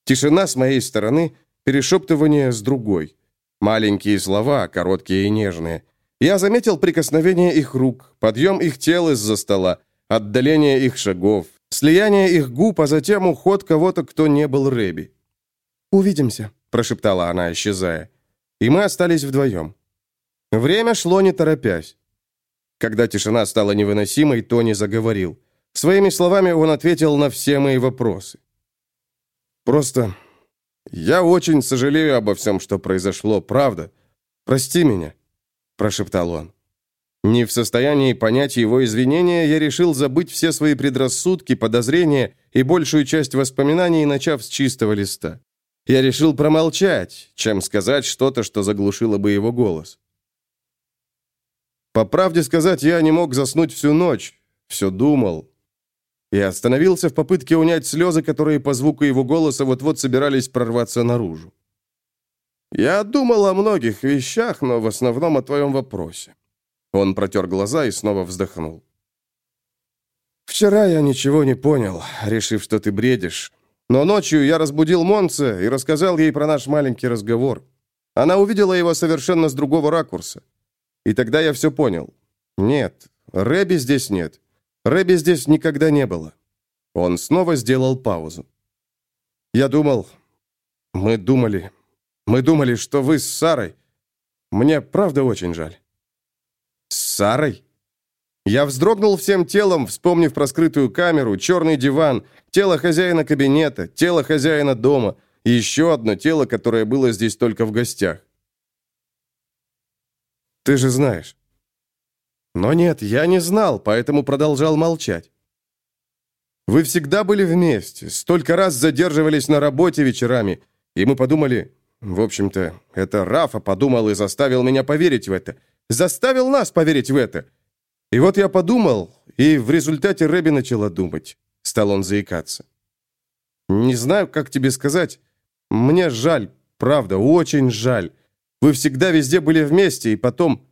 Тишина с моей стороны, перешептывание с другой. Маленькие слова, короткие и нежные. Я заметил прикосновение их рук, подъем их тел из-за стола, отдаление их шагов, слияние их губ, а затем уход кого-то, кто не был Рэби. «Увидимся», — прошептала она, исчезая. И мы остались вдвоем. Время шло не торопясь. Когда тишина стала невыносимой, Тони заговорил. Своими словами он ответил на все мои вопросы. «Просто я очень сожалею обо всем, что произошло, правда. Прости меня», – прошептал он. Не в состоянии понять его извинения, я решил забыть все свои предрассудки, подозрения и большую часть воспоминаний, начав с чистого листа. Я решил промолчать, чем сказать что-то, что заглушило бы его голос. По правде сказать, я не мог заснуть всю ночь, все думал. Я остановился в попытке унять слезы, которые по звуку его голоса вот-вот собирались прорваться наружу. Я думал о многих вещах, но в основном о твоем вопросе. Он протер глаза и снова вздохнул. «Вчера я ничего не понял, решив, что ты бредишь. Но ночью я разбудил Монце и рассказал ей про наш маленький разговор. Она увидела его совершенно с другого ракурса. И тогда я все понял. Нет, Рэби здесь нет. Рэби здесь никогда не было. Он снова сделал паузу. Я думал... Мы думали... Мы думали, что вы с Сарой... Мне правда очень жаль. С Сарой? Я вздрогнул всем телом, вспомнив про скрытую камеру, черный диван, тело хозяина кабинета, тело хозяина дома и еще одно тело, которое было здесь только в гостях. Ты же знаешь. Но нет, я не знал, поэтому продолжал молчать. Вы всегда были вместе, столько раз задерживались на работе вечерами, и мы подумали, в общем-то, это Рафа подумал и заставил меня поверить в это. Заставил нас поверить в это. И вот я подумал, и в результате Рэби начала думать. Стал он заикаться. Не знаю, как тебе сказать. Мне жаль, правда, очень жаль. Вы всегда везде были вместе, и потом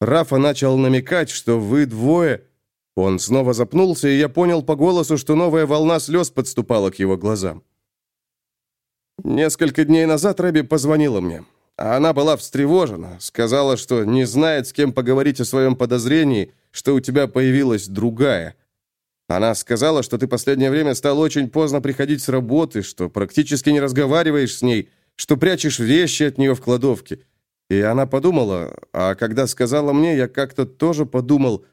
Рафа начал намекать, что вы двое... Он снова запнулся, и я понял по голосу, что новая волна слез подступала к его глазам. Несколько дней назад Рэби позвонила мне. Она была встревожена, сказала, что не знает, с кем поговорить о своем подозрении, что у тебя появилась другая. Она сказала, что ты последнее время стал очень поздно приходить с работы, что практически не разговариваешь с ней, что прячешь вещи от нее в кладовке. И она подумала, а когда сказала мне, я как-то тоже подумал...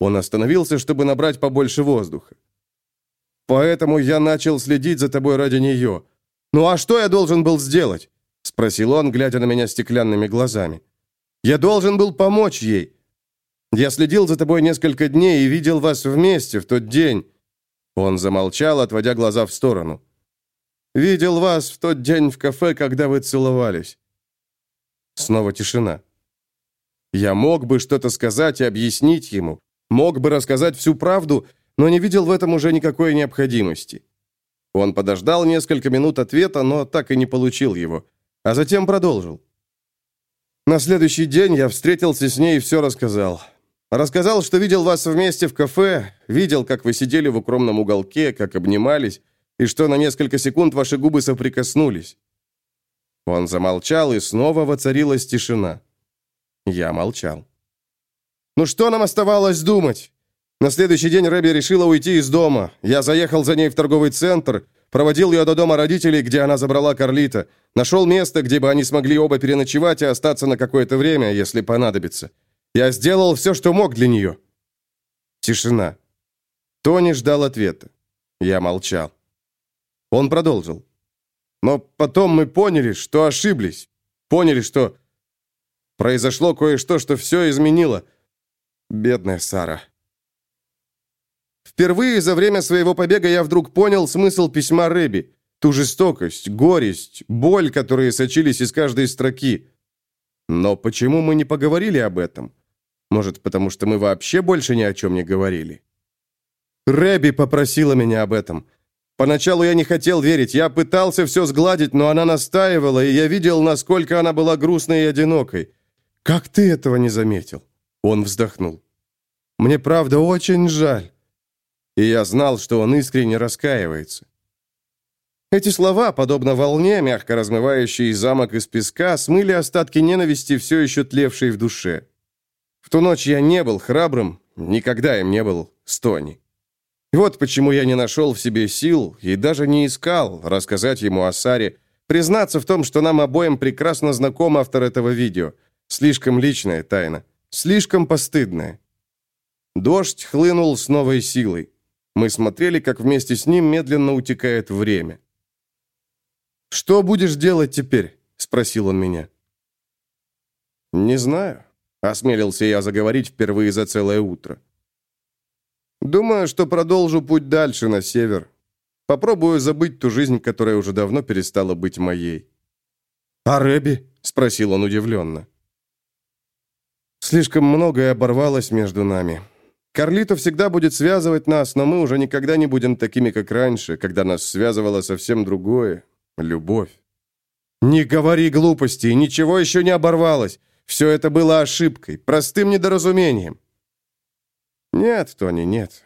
Он остановился, чтобы набрать побольше воздуха. Поэтому я начал следить за тобой ради нее. Ну а что я должен был сделать? Спросил он, глядя на меня стеклянными глазами. Я должен был помочь ей. Я следил за тобой несколько дней и видел вас вместе в тот день. Он замолчал, отводя глаза в сторону. Видел вас в тот день в кафе, когда вы целовались. Снова тишина. Я мог бы что-то сказать и объяснить ему, мог бы рассказать всю правду, но не видел в этом уже никакой необходимости. Он подождал несколько минут ответа, но так и не получил его, а затем продолжил. На следующий день я встретился с ней и все рассказал. Рассказал, что видел вас вместе в кафе, видел, как вы сидели в укромном уголке, как обнимались, и что на несколько секунд ваши губы соприкоснулись. Он замолчал, и снова воцарилась тишина. Я молчал. «Ну что нам оставалось думать?» На следующий день Рэби решила уйти из дома. Я заехал за ней в торговый центр, Проводил ее до дома родителей, где она забрала Карлита. Нашел место, где бы они смогли оба переночевать и остаться на какое-то время, если понадобится. Я сделал все, что мог для нее». Тишина. Тони ждал ответа. Я молчал. Он продолжил. «Но потом мы поняли, что ошиблись. Поняли, что произошло кое-что, что все изменило. Бедная Сара». Впервые за время своего побега я вдруг понял смысл письма Рэби. Ту жестокость, горесть, боль, которые сочились из каждой строки. Но почему мы не поговорили об этом? Может, потому что мы вообще больше ни о чем не говорили? Рэби попросила меня об этом. Поначалу я не хотел верить, я пытался все сгладить, но она настаивала, и я видел, насколько она была грустной и одинокой. «Как ты этого не заметил?» Он вздохнул. «Мне правда очень жаль и я знал, что он искренне раскаивается. Эти слова, подобно волне, мягко размывающей замок из песка, смыли остатки ненависти, все еще тлевшей в душе. В ту ночь я не был храбрым, никогда им не был Стони. Вот почему я не нашел в себе сил и даже не искал рассказать ему о Саре, признаться в том, что нам обоим прекрасно знаком автор этого видео. Слишком личная тайна, слишком постыдная. Дождь хлынул с новой силой. Мы смотрели, как вместе с ним медленно утекает время. «Что будешь делать теперь?» — спросил он меня. «Не знаю», — осмелился я заговорить впервые за целое утро. «Думаю, что продолжу путь дальше, на север. Попробую забыть ту жизнь, которая уже давно перестала быть моей». «А Рэби?» — спросил он удивленно. «Слишком многое оборвалось между нами. Карлито всегда будет связывать нас, но мы уже никогда не будем такими, как раньше, когда нас связывало совсем другое — любовь. Не говори глупостей, ничего еще не оборвалось. Все это было ошибкой, простым недоразумением. Нет, Тони, нет.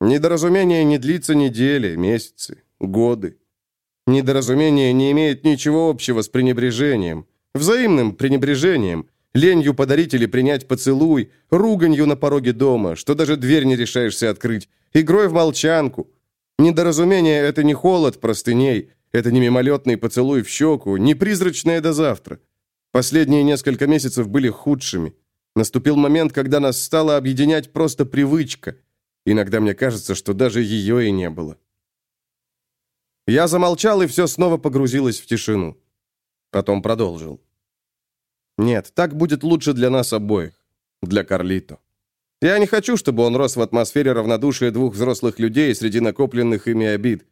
Недоразумение не длится недели, месяцы, годы. Недоразумение не имеет ничего общего с пренебрежением, взаимным пренебрежением, ленью подарить или принять поцелуй, руганью на пороге дома, что даже дверь не решаешься открыть, игрой в молчанку. Недоразумение — это не холод простыней, это не мимолетный поцелуй в щеку, не призрачное до завтра. Последние несколько месяцев были худшими. Наступил момент, когда нас стала объединять просто привычка. Иногда мне кажется, что даже ее и не было. Я замолчал, и все снова погрузилось в тишину. Потом продолжил. Нет, так будет лучше для нас обоих. Для Карлито. Я не хочу, чтобы он рос в атмосфере равнодушия двух взрослых людей среди накопленных ими обид.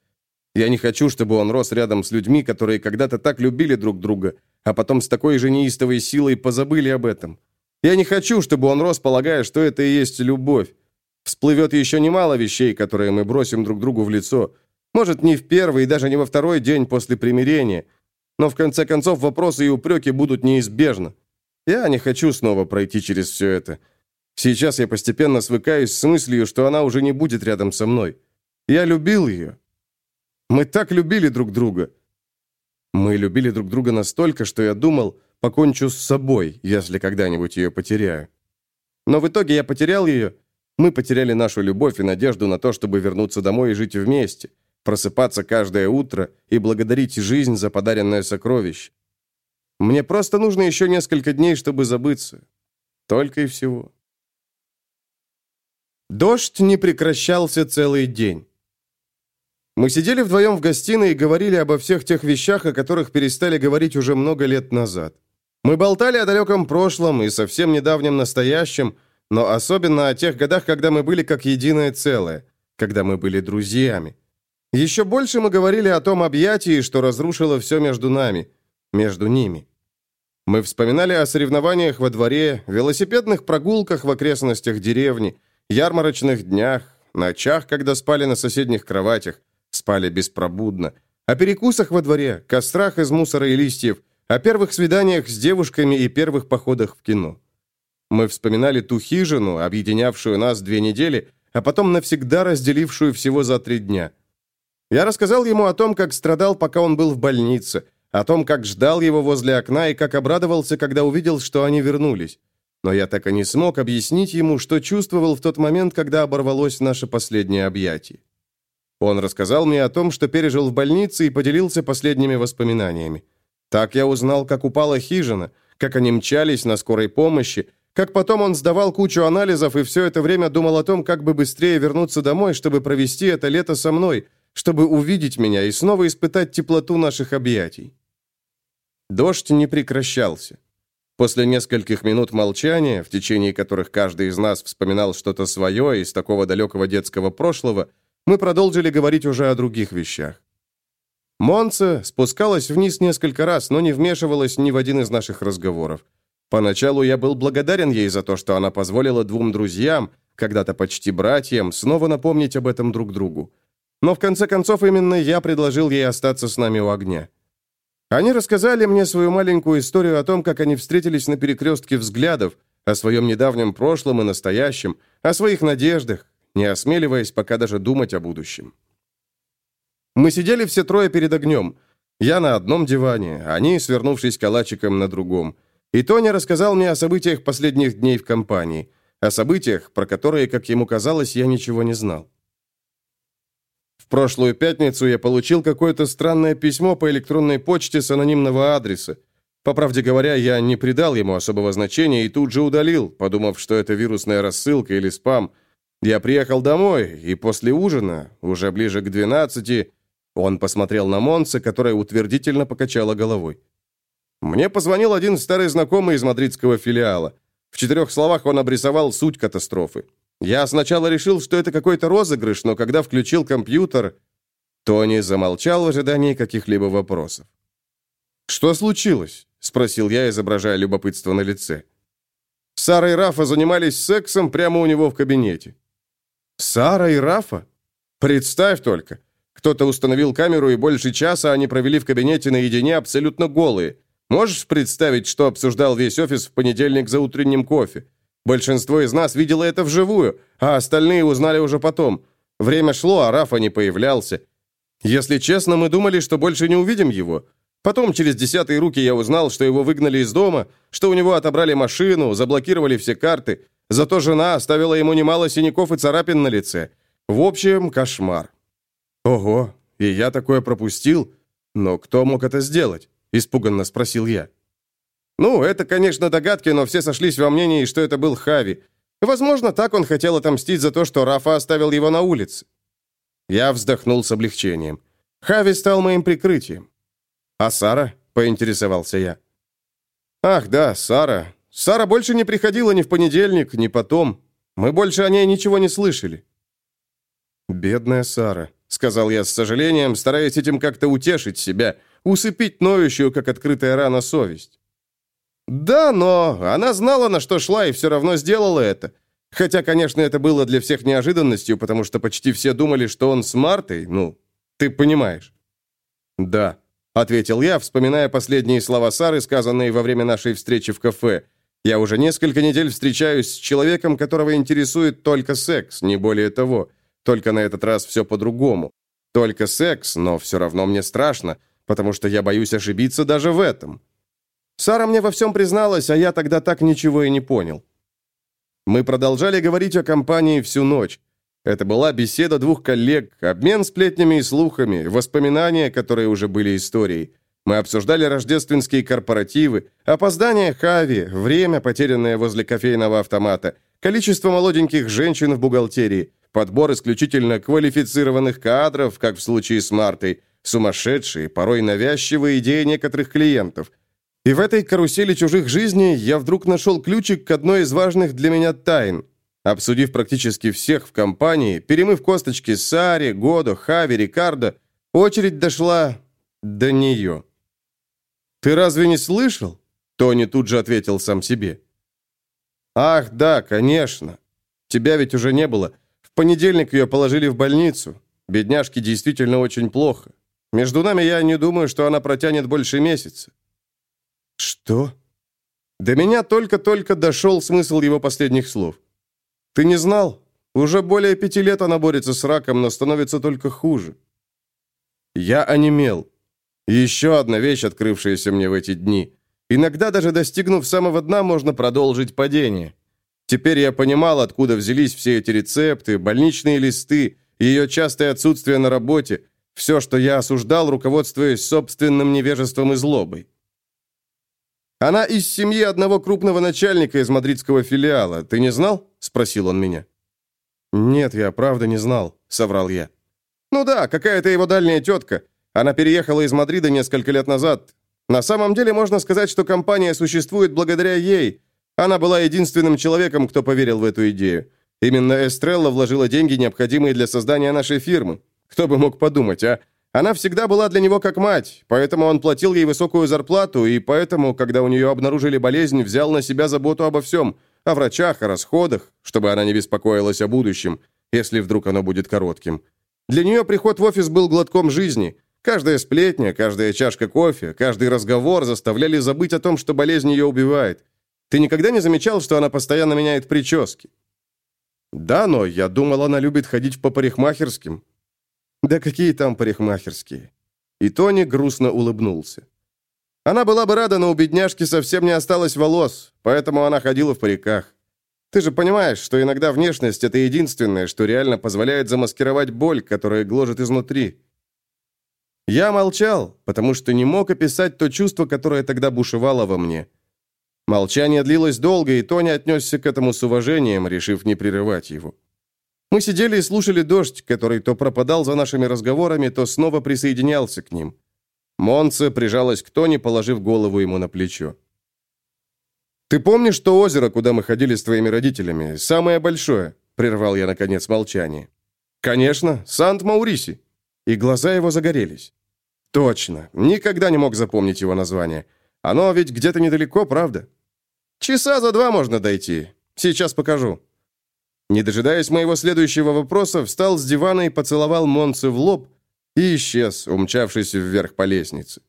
Я не хочу, чтобы он рос рядом с людьми, которые когда-то так любили друг друга, а потом с такой же неистовой силой позабыли об этом. Я не хочу, чтобы он рос, полагая, что это и есть любовь. Всплывет еще немало вещей, которые мы бросим друг другу в лицо. Может, не в первый и даже не во второй день после примирения. Но в конце концов вопросы и упреки будут неизбежны. Я не хочу снова пройти через все это. Сейчас я постепенно свыкаюсь с мыслью, что она уже не будет рядом со мной. Я любил ее. Мы так любили друг друга. Мы любили друг друга настолько, что я думал, покончу с собой, если когда-нибудь ее потеряю. Но в итоге я потерял ее. Мы потеряли нашу любовь и надежду на то, чтобы вернуться домой и жить вместе, просыпаться каждое утро и благодарить жизнь за подаренное сокровище. Мне просто нужно еще несколько дней, чтобы забыться. Только и всего. Дождь не прекращался целый день. Мы сидели вдвоем в гостиной и говорили обо всех тех вещах, о которых перестали говорить уже много лет назад. Мы болтали о далеком прошлом и совсем недавнем настоящем, но особенно о тех годах, когда мы были как единое целое, когда мы были друзьями. Еще больше мы говорили о том объятии, что разрушило все между нами, между ними. Мы вспоминали о соревнованиях во дворе, велосипедных прогулках в окрестностях деревни, ярмарочных днях, ночах, когда спали на соседних кроватях, спали беспробудно, о перекусах во дворе, кострах из мусора и листьев, о первых свиданиях с девушками и первых походах в кино. Мы вспоминали ту хижину, объединявшую нас две недели, а потом навсегда разделившую всего за три дня. Я рассказал ему о том, как страдал, пока он был в больнице – о том, как ждал его возле окна и как обрадовался, когда увидел, что они вернулись. Но я так и не смог объяснить ему, что чувствовал в тот момент, когда оборвалось наше последнее объятие. Он рассказал мне о том, что пережил в больнице и поделился последними воспоминаниями. Так я узнал, как упала хижина, как они мчались на скорой помощи, как потом он сдавал кучу анализов и все это время думал о том, как бы быстрее вернуться домой, чтобы провести это лето со мной, чтобы увидеть меня и снова испытать теплоту наших объятий. Дождь не прекращался. После нескольких минут молчания, в течение которых каждый из нас вспоминал что-то свое из такого далекого детского прошлого, мы продолжили говорить уже о других вещах. Монца спускалась вниз несколько раз, но не вмешивалась ни в один из наших разговоров. Поначалу я был благодарен ей за то, что она позволила двум друзьям, когда-то почти братьям, снова напомнить об этом друг другу. Но в конце концов именно я предложил ей остаться с нами у огня. Они рассказали мне свою маленькую историю о том, как они встретились на перекрестке взглядов, о своем недавнем прошлом и настоящем, о своих надеждах, не осмеливаясь пока даже думать о будущем. Мы сидели все трое перед огнем. Я на одном диване, они, свернувшись калачиком, на другом – и Тоня рассказал мне о событиях последних дней в компании, о событиях, про которые, как ему казалось, я ничего не знал. В прошлую пятницу я получил какое-то странное письмо по электронной почте с анонимного адреса. По правде говоря, я не придал ему особого значения и тут же удалил, подумав, что это вирусная рассылка или спам. Я приехал домой, и после ужина, уже ближе к 12, он посмотрел на Монце, которая утвердительно покачала головой. Мне позвонил один старый знакомый из мадридского филиала. В четырех словах он обрисовал суть катастрофы. Я сначала решил, что это какой-то розыгрыш, но когда включил компьютер... Тони замолчал в ожидании каких-либо вопросов. «Что случилось?» — спросил я, изображая любопытство на лице. Сара и Рафа занимались сексом прямо у него в кабинете. «Сара и Рафа? Представь только. Кто-то установил камеру, и больше часа они провели в кабинете наедине абсолютно голые. Можешь представить, что обсуждал весь офис в понедельник за утренним кофе? Большинство из нас видело это вживую, а остальные узнали уже потом. Время шло, а Рафа не появлялся. Если честно, мы думали, что больше не увидим его. Потом через десятые руки я узнал, что его выгнали из дома, что у него отобрали машину, заблокировали все карты. Зато жена оставила ему немало синяков и царапин на лице. В общем, кошмар. Ого, и я такое пропустил? Но кто мог это сделать? – испуганно спросил я. «Ну, это, конечно, догадки, но все сошлись во мнении, что это был Хави. Возможно, так он хотел отомстить за то, что Рафа оставил его на улице». Я вздохнул с облегчением. Хави стал моим прикрытием. «А Сара?» – поинтересовался я. «Ах, да, Сара. Сара больше не приходила ни в понедельник, ни потом. Мы больше о ней ничего не слышали». «Бедная Сара», — сказал я с сожалением, стараясь этим как-то утешить себя – усыпить ноющую, как открытая рана, совесть. Да, но она знала, на что шла, и все равно сделала это. Хотя, конечно, это было для всех неожиданностью, потому что почти все думали, что он с Мартой, ну, ты понимаешь. Да, ответил я, вспоминая последние слова Сары, сказанные во время нашей встречи в кафе. Я уже несколько недель встречаюсь с человеком, которого интересует только секс, не более того. Только на этот раз все по-другому. Только секс, но все равно мне страшно потому что я боюсь ошибиться даже в этом. Сара мне во всем призналась, а я тогда так ничего и не понял. Мы продолжали говорить о компании всю ночь. Это была беседа двух коллег, обмен сплетнями и слухами, воспоминания, которые уже были историей. Мы обсуждали рождественские корпоративы, опоздание Хави, время, потерянное возле кофейного автомата, количество молоденьких женщин в бухгалтерии, подбор исключительно квалифицированных кадров, как в случае с Мартой, сумасшедшие, порой навязчивые идеи некоторых клиентов. И в этой карусели чужих жизней я вдруг нашел ключик к одной из важных для меня тайн. Обсудив практически всех в компании, перемыв косточки Саре, Годо, Хави, Рикардо, очередь дошла до нее. «Ты разве не слышал?» Тони тут же ответил сам себе. «Ах, да, конечно. Тебя ведь уже не было. Понедельник ее положили в больницу. Бедняжке действительно очень плохо. Между нами я не думаю, что она протянет больше месяца». «Что?» До меня только-только дошел смысл его последних слов. «Ты не знал? Уже более пяти лет она борется с раком, но становится только хуже». Я онемел. Еще одна вещь, открывшаяся мне в эти дни. Иногда, даже достигнув самого дна, можно продолжить падение. Теперь я понимал, откуда взялись все эти рецепты, больничные листы, ее частое отсутствие на работе, все, что я осуждал, руководствуясь собственным невежеством и злобой. «Она из семьи одного крупного начальника из мадридского филиала. Ты не знал?» – спросил он меня. «Нет, я правда не знал», – соврал я. «Ну да, какая-то его дальняя тетка. Она переехала из Мадрида несколько лет назад. На самом деле можно сказать, что компания существует благодаря ей. Она была единственным человеком, кто поверил в эту идею. Именно Эстрелла вложила деньги, необходимые для создания нашей фирмы. Кто бы мог подумать, а? Она всегда была для него как мать, поэтому он платил ей высокую зарплату, и поэтому, когда у нее обнаружили болезнь, взял на себя заботу обо всем, о врачах, о расходах, чтобы она не беспокоилась о будущем, если вдруг оно будет коротким. Для нее приход в офис был глотком жизни. Каждая сплетня, каждая чашка кофе, каждый разговор заставляли забыть о том, что болезнь ее убивает. Ты никогда не замечал, что она постоянно меняет прически? Да, но я думал, она любит ходить по парикмахерским. Да какие там парикмахерские? И Тони грустно улыбнулся. Она была бы рада, но у бедняжки совсем не осталось волос, поэтому она ходила в париках. Ты же понимаешь, что иногда внешность – это единственное, что реально позволяет замаскировать боль, которая гложет изнутри. Я молчал, потому что не мог описать то чувство, которое тогда бушевало во мне. Молчание длилось долго, и Тони отнесся к этому с уважением, решив не прерывать его. Мы сидели и слушали дождь, который то пропадал за нашими разговорами, то снова присоединялся к ним. Монце прижалась к Тони, положив голову ему на плечо. «Ты помнишь то озеро, куда мы ходили с твоими родителями? Самое большое?» — прервал я, наконец, молчание. «Конечно, Сант-Мауриси». И глаза его загорелись. «Точно. Никогда не мог запомнить его название. Оно ведь где-то недалеко, правда?» «Часа за два можно дойти. Сейчас покажу». Не дожидаясь моего следующего вопроса, встал с дивана и поцеловал Монце в лоб и исчез, умчавшись вверх по лестнице.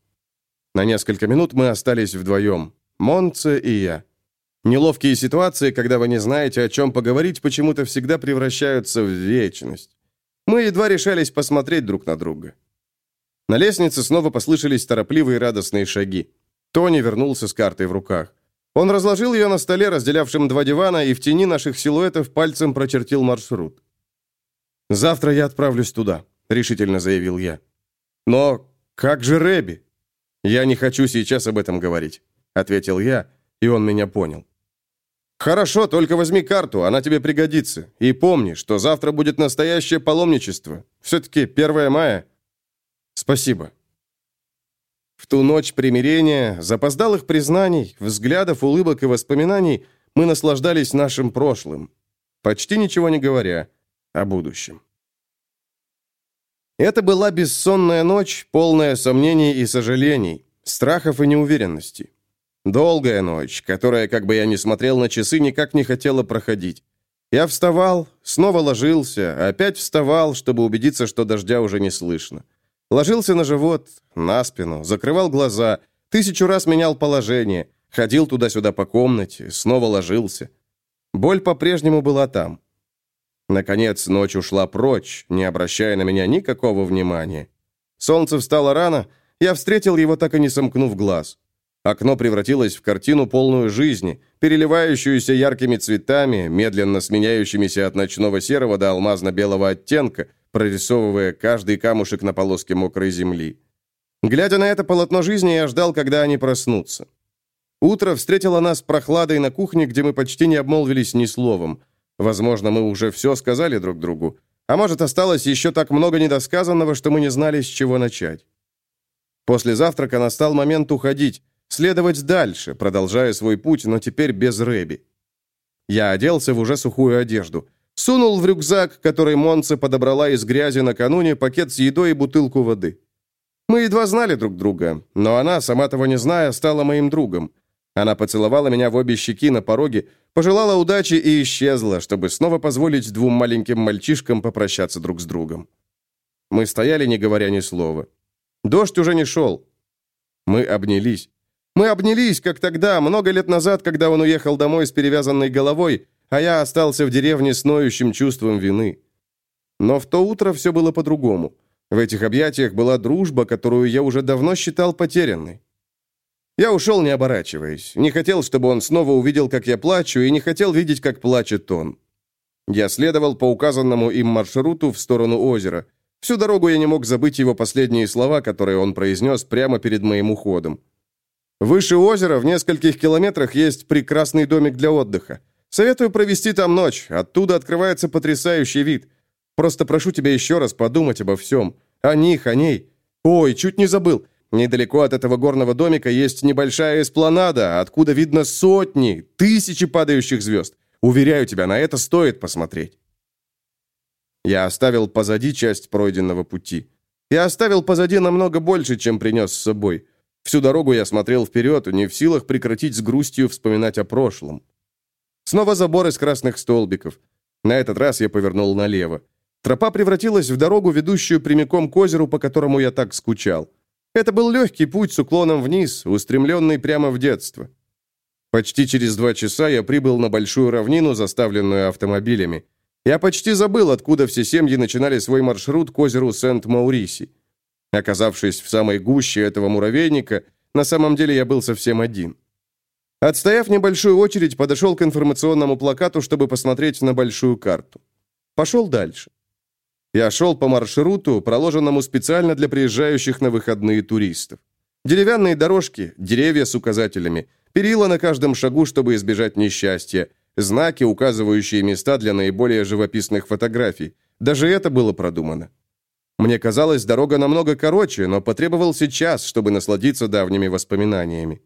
На несколько минут мы остались вдвоем, Монце и я. Неловкие ситуации, когда вы не знаете, о чем поговорить, почему-то всегда превращаются в вечность. Мы едва решались посмотреть друг на друга. На лестнице снова послышались торопливые радостные шаги. Тони вернулся с картой в руках. Он разложил ее на столе, разделявшем два дивана, и в тени наших силуэтов пальцем прочертил маршрут. «Завтра я отправлюсь туда», — решительно заявил я. «Но как же Рэби?» «Я не хочу сейчас об этом говорить», — ответил я, и он меня понял. «Хорошо, только возьми карту, она тебе пригодится. И помни, что завтра будет настоящее паломничество. Все-таки 1 мая». «Спасибо», в ту ночь примирения, запоздалых признаний, взглядов, улыбок и воспоминаний мы наслаждались нашим прошлым, почти ничего не говоря о будущем. Это была бессонная ночь, полная сомнений и сожалений, страхов и неуверенности. Долгая ночь, которая, как бы я ни смотрел на часы, никак не хотела проходить. Я вставал, снова ложился, опять вставал, чтобы убедиться, что дождя уже не слышно. Ложился на живот, на спину, закрывал глаза, тысячу раз менял положение, ходил туда-сюда по комнате, снова ложился. Боль по-прежнему была там. Наконец, ночь ушла прочь, не обращая на меня никакого внимания. Солнце встало рано, я встретил его, так и не сомкнув глаз. Окно превратилось в картину полную жизни, переливающуюся яркими цветами, медленно сменяющимися от ночного серого до алмазно-белого оттенка – прорисовывая каждый камушек на полоске мокрой земли. Глядя на это полотно жизни, я ждал, когда они проснутся. Утро встретило нас прохладой на кухне, где мы почти не обмолвились ни словом. Возможно, мы уже все сказали друг другу. А может, осталось еще так много недосказанного, что мы не знали, с чего начать. После завтрака настал момент уходить, следовать дальше, продолжая свой путь, но теперь без Рэби. Я оделся в уже сухую одежду – Сунул в рюкзак, который Монце подобрала из грязи накануне, пакет с едой и бутылку воды. Мы едва знали друг друга, но она, сама того не зная, стала моим другом. Она поцеловала меня в обе щеки на пороге, пожелала удачи и исчезла, чтобы снова позволить двум маленьким мальчишкам попрощаться друг с другом. Мы стояли, не говоря ни слова. Дождь уже не шел. Мы обнялись. Мы обнялись, как тогда, много лет назад, когда он уехал домой с перевязанной головой, а я остался в деревне с ноющим чувством вины. Но в то утро все было по-другому. В этих объятиях была дружба, которую я уже давно считал потерянной. Я ушел, не оборачиваясь. Не хотел, чтобы он снова увидел, как я плачу, и не хотел видеть, как плачет он. Я следовал по указанному им маршруту в сторону озера. Всю дорогу я не мог забыть его последние слова, которые он произнес прямо перед моим уходом. Выше озера, в нескольких километрах, есть прекрасный домик для отдыха. Советую провести там ночь. Оттуда открывается потрясающий вид. Просто прошу тебя еще раз подумать обо всем. О них, о ней. Ой, чуть не забыл. Недалеко от этого горного домика есть небольшая эспланада, откуда видно сотни, тысячи падающих звезд. Уверяю тебя, на это стоит посмотреть. Я оставил позади часть пройденного пути. Я оставил позади намного больше, чем принес с собой. Всю дорогу я смотрел вперед, не в силах прекратить с грустью вспоминать о прошлом. Снова забор из красных столбиков. На этот раз я повернул налево. Тропа превратилась в дорогу, ведущую прямиком к озеру, по которому я так скучал. Это был легкий путь с уклоном вниз, устремленный прямо в детство. Почти через два часа я прибыл на большую равнину, заставленную автомобилями. Я почти забыл, откуда все семьи начинали свой маршрут к озеру Сент-Мауриси. Оказавшись в самой гуще этого муравейника, на самом деле я был совсем один. Отстояв небольшую очередь, подошел к информационному плакату, чтобы посмотреть на большую карту. Пошел дальше. Я шел по маршруту, проложенному специально для приезжающих на выходные туристов. Деревянные дорожки, деревья с указателями, перила на каждом шагу, чтобы избежать несчастья, знаки, указывающие места для наиболее живописных фотографий. Даже это было продумано. Мне казалось, дорога намного короче, но потребовался час, чтобы насладиться давними воспоминаниями.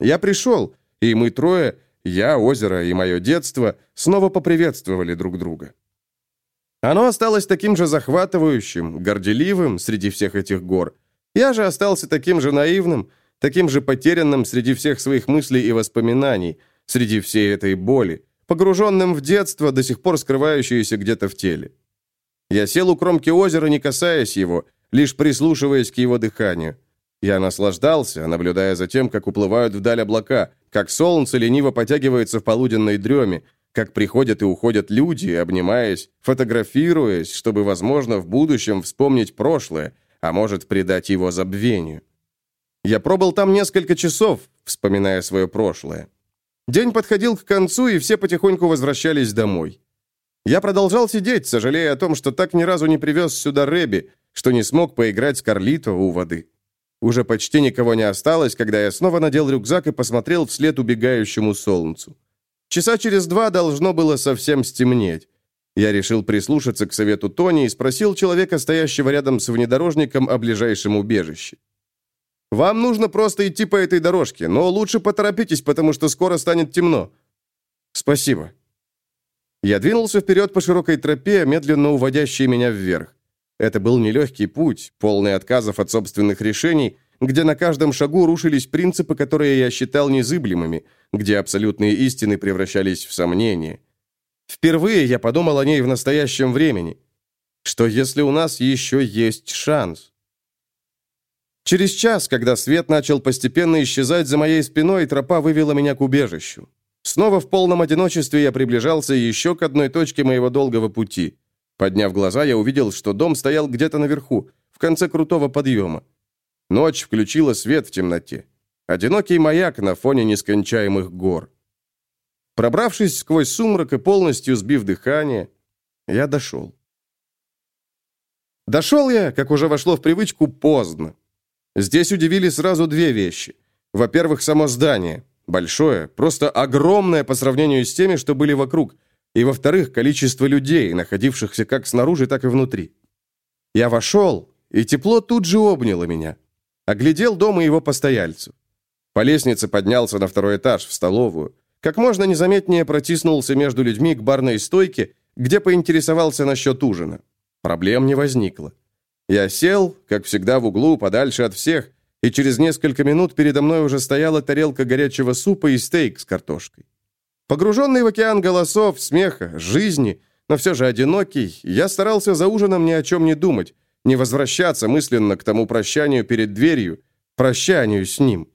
Я пришел, и мы трое, я, озеро и мое детство, снова поприветствовали друг друга. Оно осталось таким же захватывающим, горделивым среди всех этих гор. Я же остался таким же наивным, таким же потерянным среди всех своих мыслей и воспоминаний, среди всей этой боли, погруженным в детство, до сих пор скрывающееся где-то в теле. Я сел у кромки озера, не касаясь его, лишь прислушиваясь к его дыханию. Я наслаждался, наблюдая за тем, как уплывают вдаль облака, как солнце лениво потягивается в полуденной дреме, как приходят и уходят люди, обнимаясь, фотографируясь, чтобы, возможно, в будущем вспомнить прошлое, а может, предать его забвению. Я пробыл там несколько часов, вспоминая свое прошлое. День подходил к концу, и все потихоньку возвращались домой. Я продолжал сидеть, сожалея о том, что так ни разу не привез сюда Рэби, что не смог поиграть с Карлито у воды. Уже почти никого не осталось, когда я снова надел рюкзак и посмотрел вслед убегающему солнцу. Часа через два должно было совсем стемнеть. Я решил прислушаться к совету Тони и спросил человека, стоящего рядом с внедорожником, о ближайшем убежище. «Вам нужно просто идти по этой дорожке, но лучше поторопитесь, потому что скоро станет темно». «Спасибо». Я двинулся вперед по широкой тропе, медленно уводящей меня вверх. Это был нелегкий путь, полный отказов от собственных решений, где на каждом шагу рушились принципы, которые я считал незыблемыми, где абсолютные истины превращались в сомнения. Впервые я подумал о ней в настоящем времени. Что если у нас еще есть шанс? Через час, когда свет начал постепенно исчезать за моей спиной, тропа вывела меня к убежищу. Снова в полном одиночестве я приближался еще к одной точке моего долгого пути. Подняв глаза, я увидел, что дом стоял где-то наверху, в конце крутого подъема. Ночь включила свет в темноте. Одинокий маяк на фоне нескончаемых гор. Пробравшись сквозь сумрак и полностью сбив дыхание, я дошел. Дошел я, как уже вошло в привычку, поздно. Здесь удивили сразу две вещи. Во-первых, само здание. Большое, просто огромное по сравнению с теми, что были вокруг. И во-вторых, количество людей, находившихся как снаружи, так и внутри. Я вошел, и тепло тут же обняло меня. Оглядел дом и его постояльцев. По лестнице поднялся на второй этаж, в столовую. Как можно незаметнее протиснулся между людьми к барной стойке, где поинтересовался насчет ужина. Проблем не возникло. Я сел, как всегда, в углу, подальше от всех, и через несколько минут передо мной уже стояла тарелка горячего супа и стейк с картошкой. Погруженный в океан голосов, смеха, жизни, но все же одинокий, я старался за ужином ни о чем не думать, не возвращаться мысленно к тому прощанию перед дверью, прощанию с ним.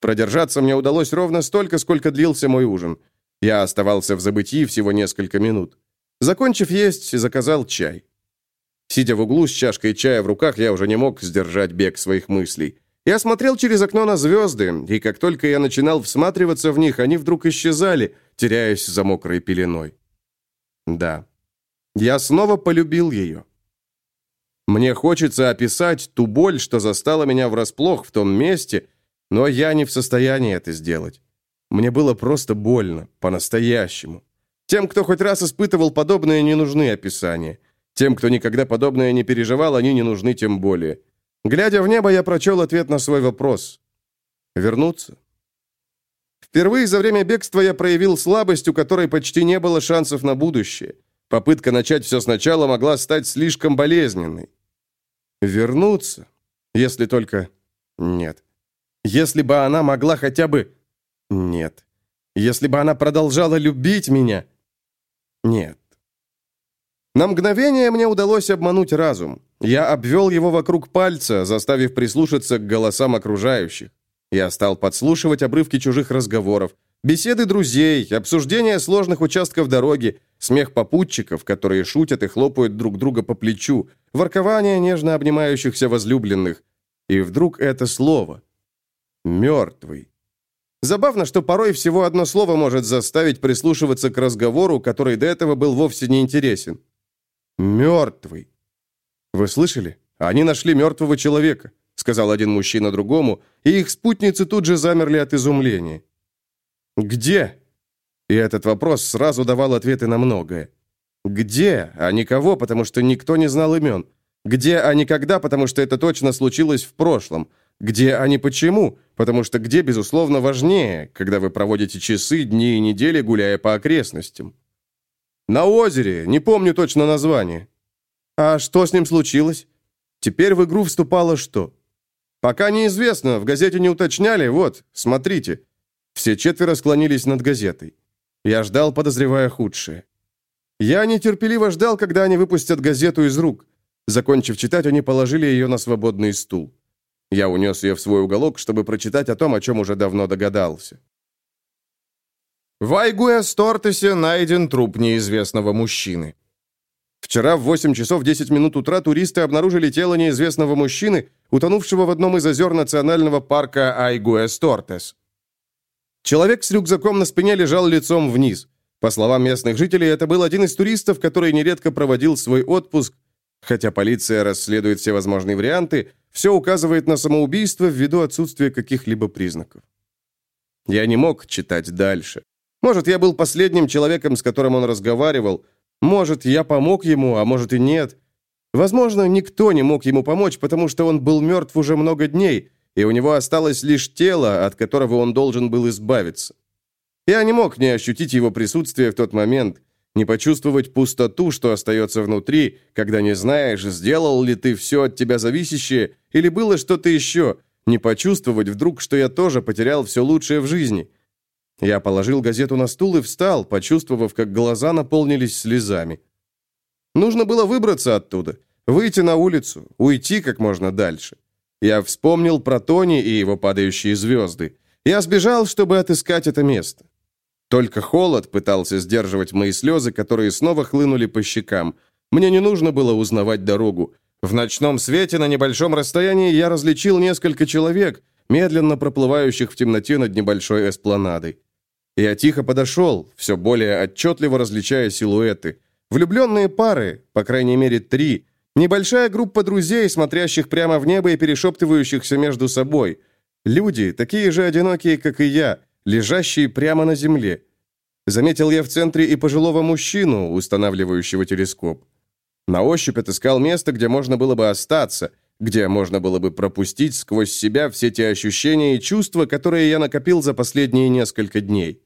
Продержаться мне удалось ровно столько, сколько длился мой ужин. Я оставался в забытии всего несколько минут. Закончив есть, заказал чай. Сидя в углу с чашкой чая в руках, я уже не мог сдержать бег своих мыслей. Я смотрел через окно на звезды, и как только я начинал всматриваться в них, они вдруг исчезали, теряясь за мокрой пеленой. Да. Я снова полюбил ее. Мне хочется описать ту боль, что застала меня врасплох в том месте, но я не в состоянии это сделать. Мне было просто больно, по-настоящему. Тем, кто хоть раз испытывал подобное, не нужны описания. Тем, кто никогда подобное не переживал, они не нужны тем более. Глядя в небо, я прочел ответ на свой вопрос. Вернуться? Впервые за время бегства я проявил слабость, у которой почти не было шансов на будущее. Попытка начать все сначала могла стать слишком болезненной. Вернуться? Если только... Нет. Если бы она могла хотя бы... Нет. Если бы она продолжала любить меня... Нет. На мгновение мне удалось обмануть разум. Я обвел его вокруг пальца, заставив прислушаться к голосам окружающих. Я стал подслушивать обрывки чужих разговоров, беседы друзей, обсуждения сложных участков дороги, смех попутчиков, которые шутят и хлопают друг друга по плечу, воркование нежно обнимающихся возлюбленных. И вдруг это слово. Мертвый. Забавно, что порой всего одно слово может заставить прислушиваться к разговору, который до этого был вовсе не интересен. Мертвый. Вы слышали? Они нашли мертвого человека сказал один мужчина другому, и их спутницы тут же замерли от изумления. «Где?» И этот вопрос сразу давал ответы на многое. «Где?» А никого, потому что никто не знал имен. «Где, а не когда?» Потому что это точно случилось в прошлом. «Где, а не почему?» Потому что «где» безусловно важнее, когда вы проводите часы, дни и недели, гуляя по окрестностям. «На озере, не помню точно название». «А что с ним случилось?» Теперь в игру вступало что? «Пока неизвестно, в газете не уточняли, вот, смотрите». Все четверо склонились над газетой. Я ждал, подозревая худшее. Я нетерпеливо ждал, когда они выпустят газету из рук. Закончив читать, они положили ее на свободный стул. Я унес ее в свой уголок, чтобы прочитать о том, о чем уже давно догадался. В Айгуэс-Тортесе найден труп неизвестного мужчины. Вчера в 8 часов 10 минут утра туристы обнаружили тело неизвестного мужчины, утонувшего в одном из озер национального парка Айгуэс-Тортес. Человек с рюкзаком на спине лежал лицом вниз. По словам местных жителей, это был один из туристов, который нередко проводил свой отпуск. Хотя полиция расследует все возможные варианты, все указывает на самоубийство ввиду отсутствия каких-либо признаков. Я не мог читать дальше. Может, я был последним человеком, с которым он разговаривал, может, я помог ему, а может и нет. Возможно, никто не мог ему помочь, потому что он был мертв уже много дней, и у него осталось лишь тело, от которого он должен был избавиться. Я не мог не ощутить его присутствие в тот момент, не почувствовать пустоту, что остается внутри, когда не знаешь, сделал ли ты все от тебя зависящее, или было что-то еще, не почувствовать вдруг, что я тоже потерял все лучшее в жизни – я положил газету на стул и встал, почувствовав, как глаза наполнились слезами. Нужно было выбраться оттуда, выйти на улицу, уйти как можно дальше. Я вспомнил про Тони и его падающие звезды. Я сбежал, чтобы отыскать это место. Только холод пытался сдерживать мои слезы, которые снова хлынули по щекам. Мне не нужно было узнавать дорогу. В ночном свете на небольшом расстоянии я различил несколько человек, медленно проплывающих в темноте над небольшой эспланадой. Я тихо подошел, все более отчетливо различая силуэты. Влюбленные пары, по крайней мере три. Небольшая группа друзей, смотрящих прямо в небо и перешептывающихся между собой. Люди, такие же одинокие, как и я, лежащие прямо на земле. Заметил я в центре и пожилого мужчину, устанавливающего телескоп. На ощупь отыскал место, где можно было бы остаться, где можно было бы пропустить сквозь себя все те ощущения и чувства, которые я накопил за последние несколько дней.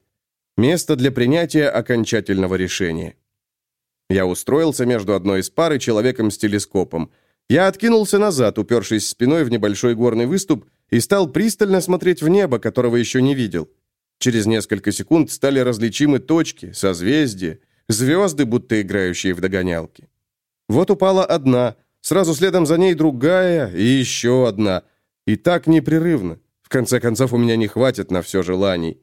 Место для принятия окончательного решения. Я устроился между одной из пар и человеком с телескопом. Я откинулся назад, упершись спиной в небольшой горный выступ, и стал пристально смотреть в небо, которого еще не видел. Через несколько секунд стали различимы точки, созвездия, звезды, будто играющие в догонялки. Вот упала одна, сразу следом за ней другая и еще одна. И так непрерывно. В конце концов, у меня не хватит на все желаний.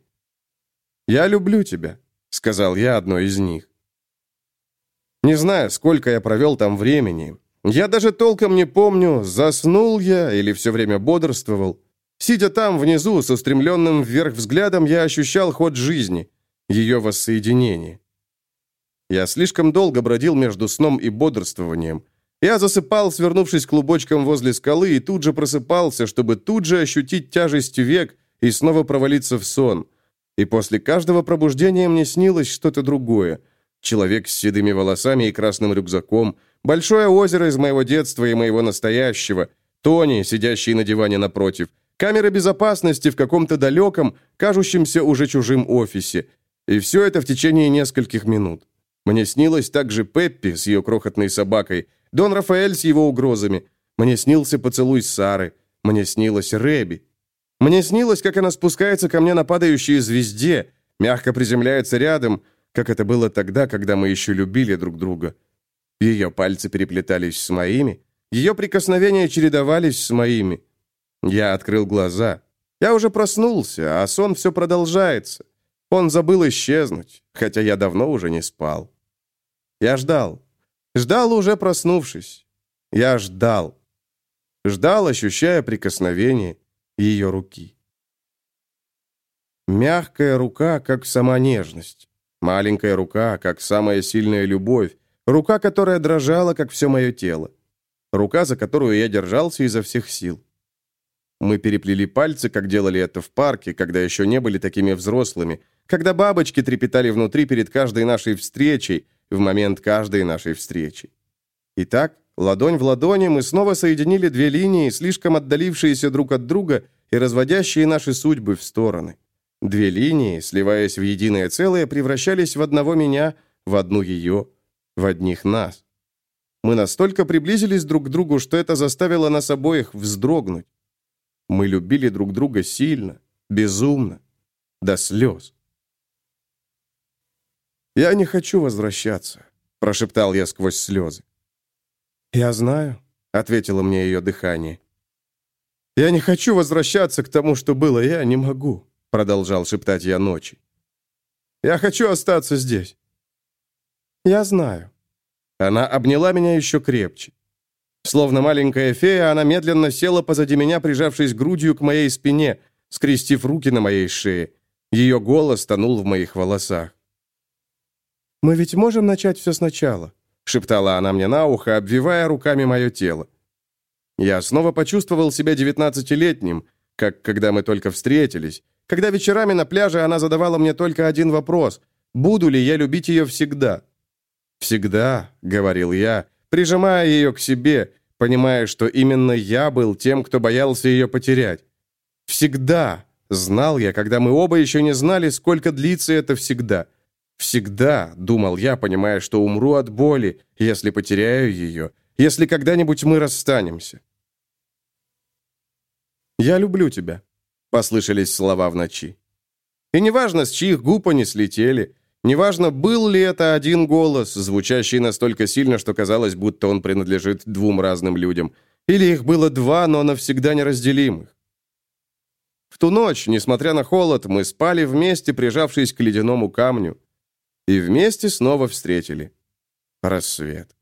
«Я люблю тебя», — сказал я одной из них. Не знаю, сколько я провел там времени. Я даже толком не помню, заснул я или все время бодрствовал. Сидя там внизу, с устремленным вверх взглядом, я ощущал ход жизни, ее воссоединение. Я слишком долго бродил между сном и бодрствованием. Я засыпал, свернувшись клубочком возле скалы, и тут же просыпался, чтобы тут же ощутить тяжесть век и снова провалиться в сон. И после каждого пробуждения мне снилось что-то другое. Человек с седыми волосами и красным рюкзаком, большое озеро из моего детства и моего настоящего, Тони, сидящий на диване напротив, камера безопасности в каком-то далеком, кажущемся уже чужим офисе. И все это в течение нескольких минут. Мне снилось также Пеппи с ее крохотной собакой, Дон Рафаэль с его угрозами. Мне снился поцелуй Сары. Мне снилась Рэби. Мне снилось, как она спускается ко мне на падающей звезде, мягко приземляется рядом, как это было тогда, когда мы еще любили друг друга. Ее пальцы переплетались с моими, ее прикосновения чередовались с моими. Я открыл глаза. Я уже проснулся, а сон все продолжается. Он забыл исчезнуть, хотя я давно уже не спал. Я ждал. Ждал, уже проснувшись. Я ждал. Ждал, ощущая прикосновение ее руки. Мягкая рука, как сама нежность. Маленькая рука, как самая сильная любовь. Рука, которая дрожала, как все мое тело. Рука, за которую я держался изо всех сил. Мы переплели пальцы, как делали это в парке, когда еще не были такими взрослыми, когда бабочки трепетали внутри перед каждой нашей встречей, в момент каждой нашей встречи. Итак, ладонь в ладони мы снова соединили две линии, слишком отдалившиеся друг от друга и разводящие наши судьбы в стороны. Две линии, сливаясь в единое целое, превращались в одного меня, в одну ее, в одних нас. Мы настолько приблизились друг к другу, что это заставило нас обоих вздрогнуть. Мы любили друг друга сильно, безумно, до слез. «Я не хочу возвращаться», — прошептал я сквозь слезы. «Я знаю», — ответило мне ее дыхание. «Я не хочу возвращаться к тому, что было, я не могу», — продолжал шептать я ночи. «Я хочу остаться здесь». «Я знаю». Она обняла меня еще крепче. Словно маленькая фея, она медленно села позади меня, прижавшись грудью к моей спине, скрестив руки на моей шее. Ее голос тонул в моих волосах. «Мы ведь можем начать все сначала», — шептала она мне на ухо, обвивая руками мое тело. Я снова почувствовал себя девятнадцатилетним, как когда мы только встретились, когда вечерами на пляже она задавала мне только один вопрос — буду ли я любить ее всегда? «Всегда», — говорил я, прижимая ее к себе, понимая, что именно я был тем, кто боялся ее потерять. «Всегда», — знал я, когда мы оба еще не знали, сколько длится это всегда. «Всегда», — думал я, понимая, что умру от боли, если потеряю ее, если когда-нибудь мы расстанемся. «Я люблю тебя», — послышались слова в ночи. И неважно, с чьих губ они слетели, Неважно, был ли это один голос, звучащий настолько сильно, что казалось, будто он принадлежит двум разным людям, или их было два, но навсегда неразделимых. В ту ночь, несмотря на холод, мы спали вместе, прижавшись к ледяному камню, и вместе снова встретили рассвет.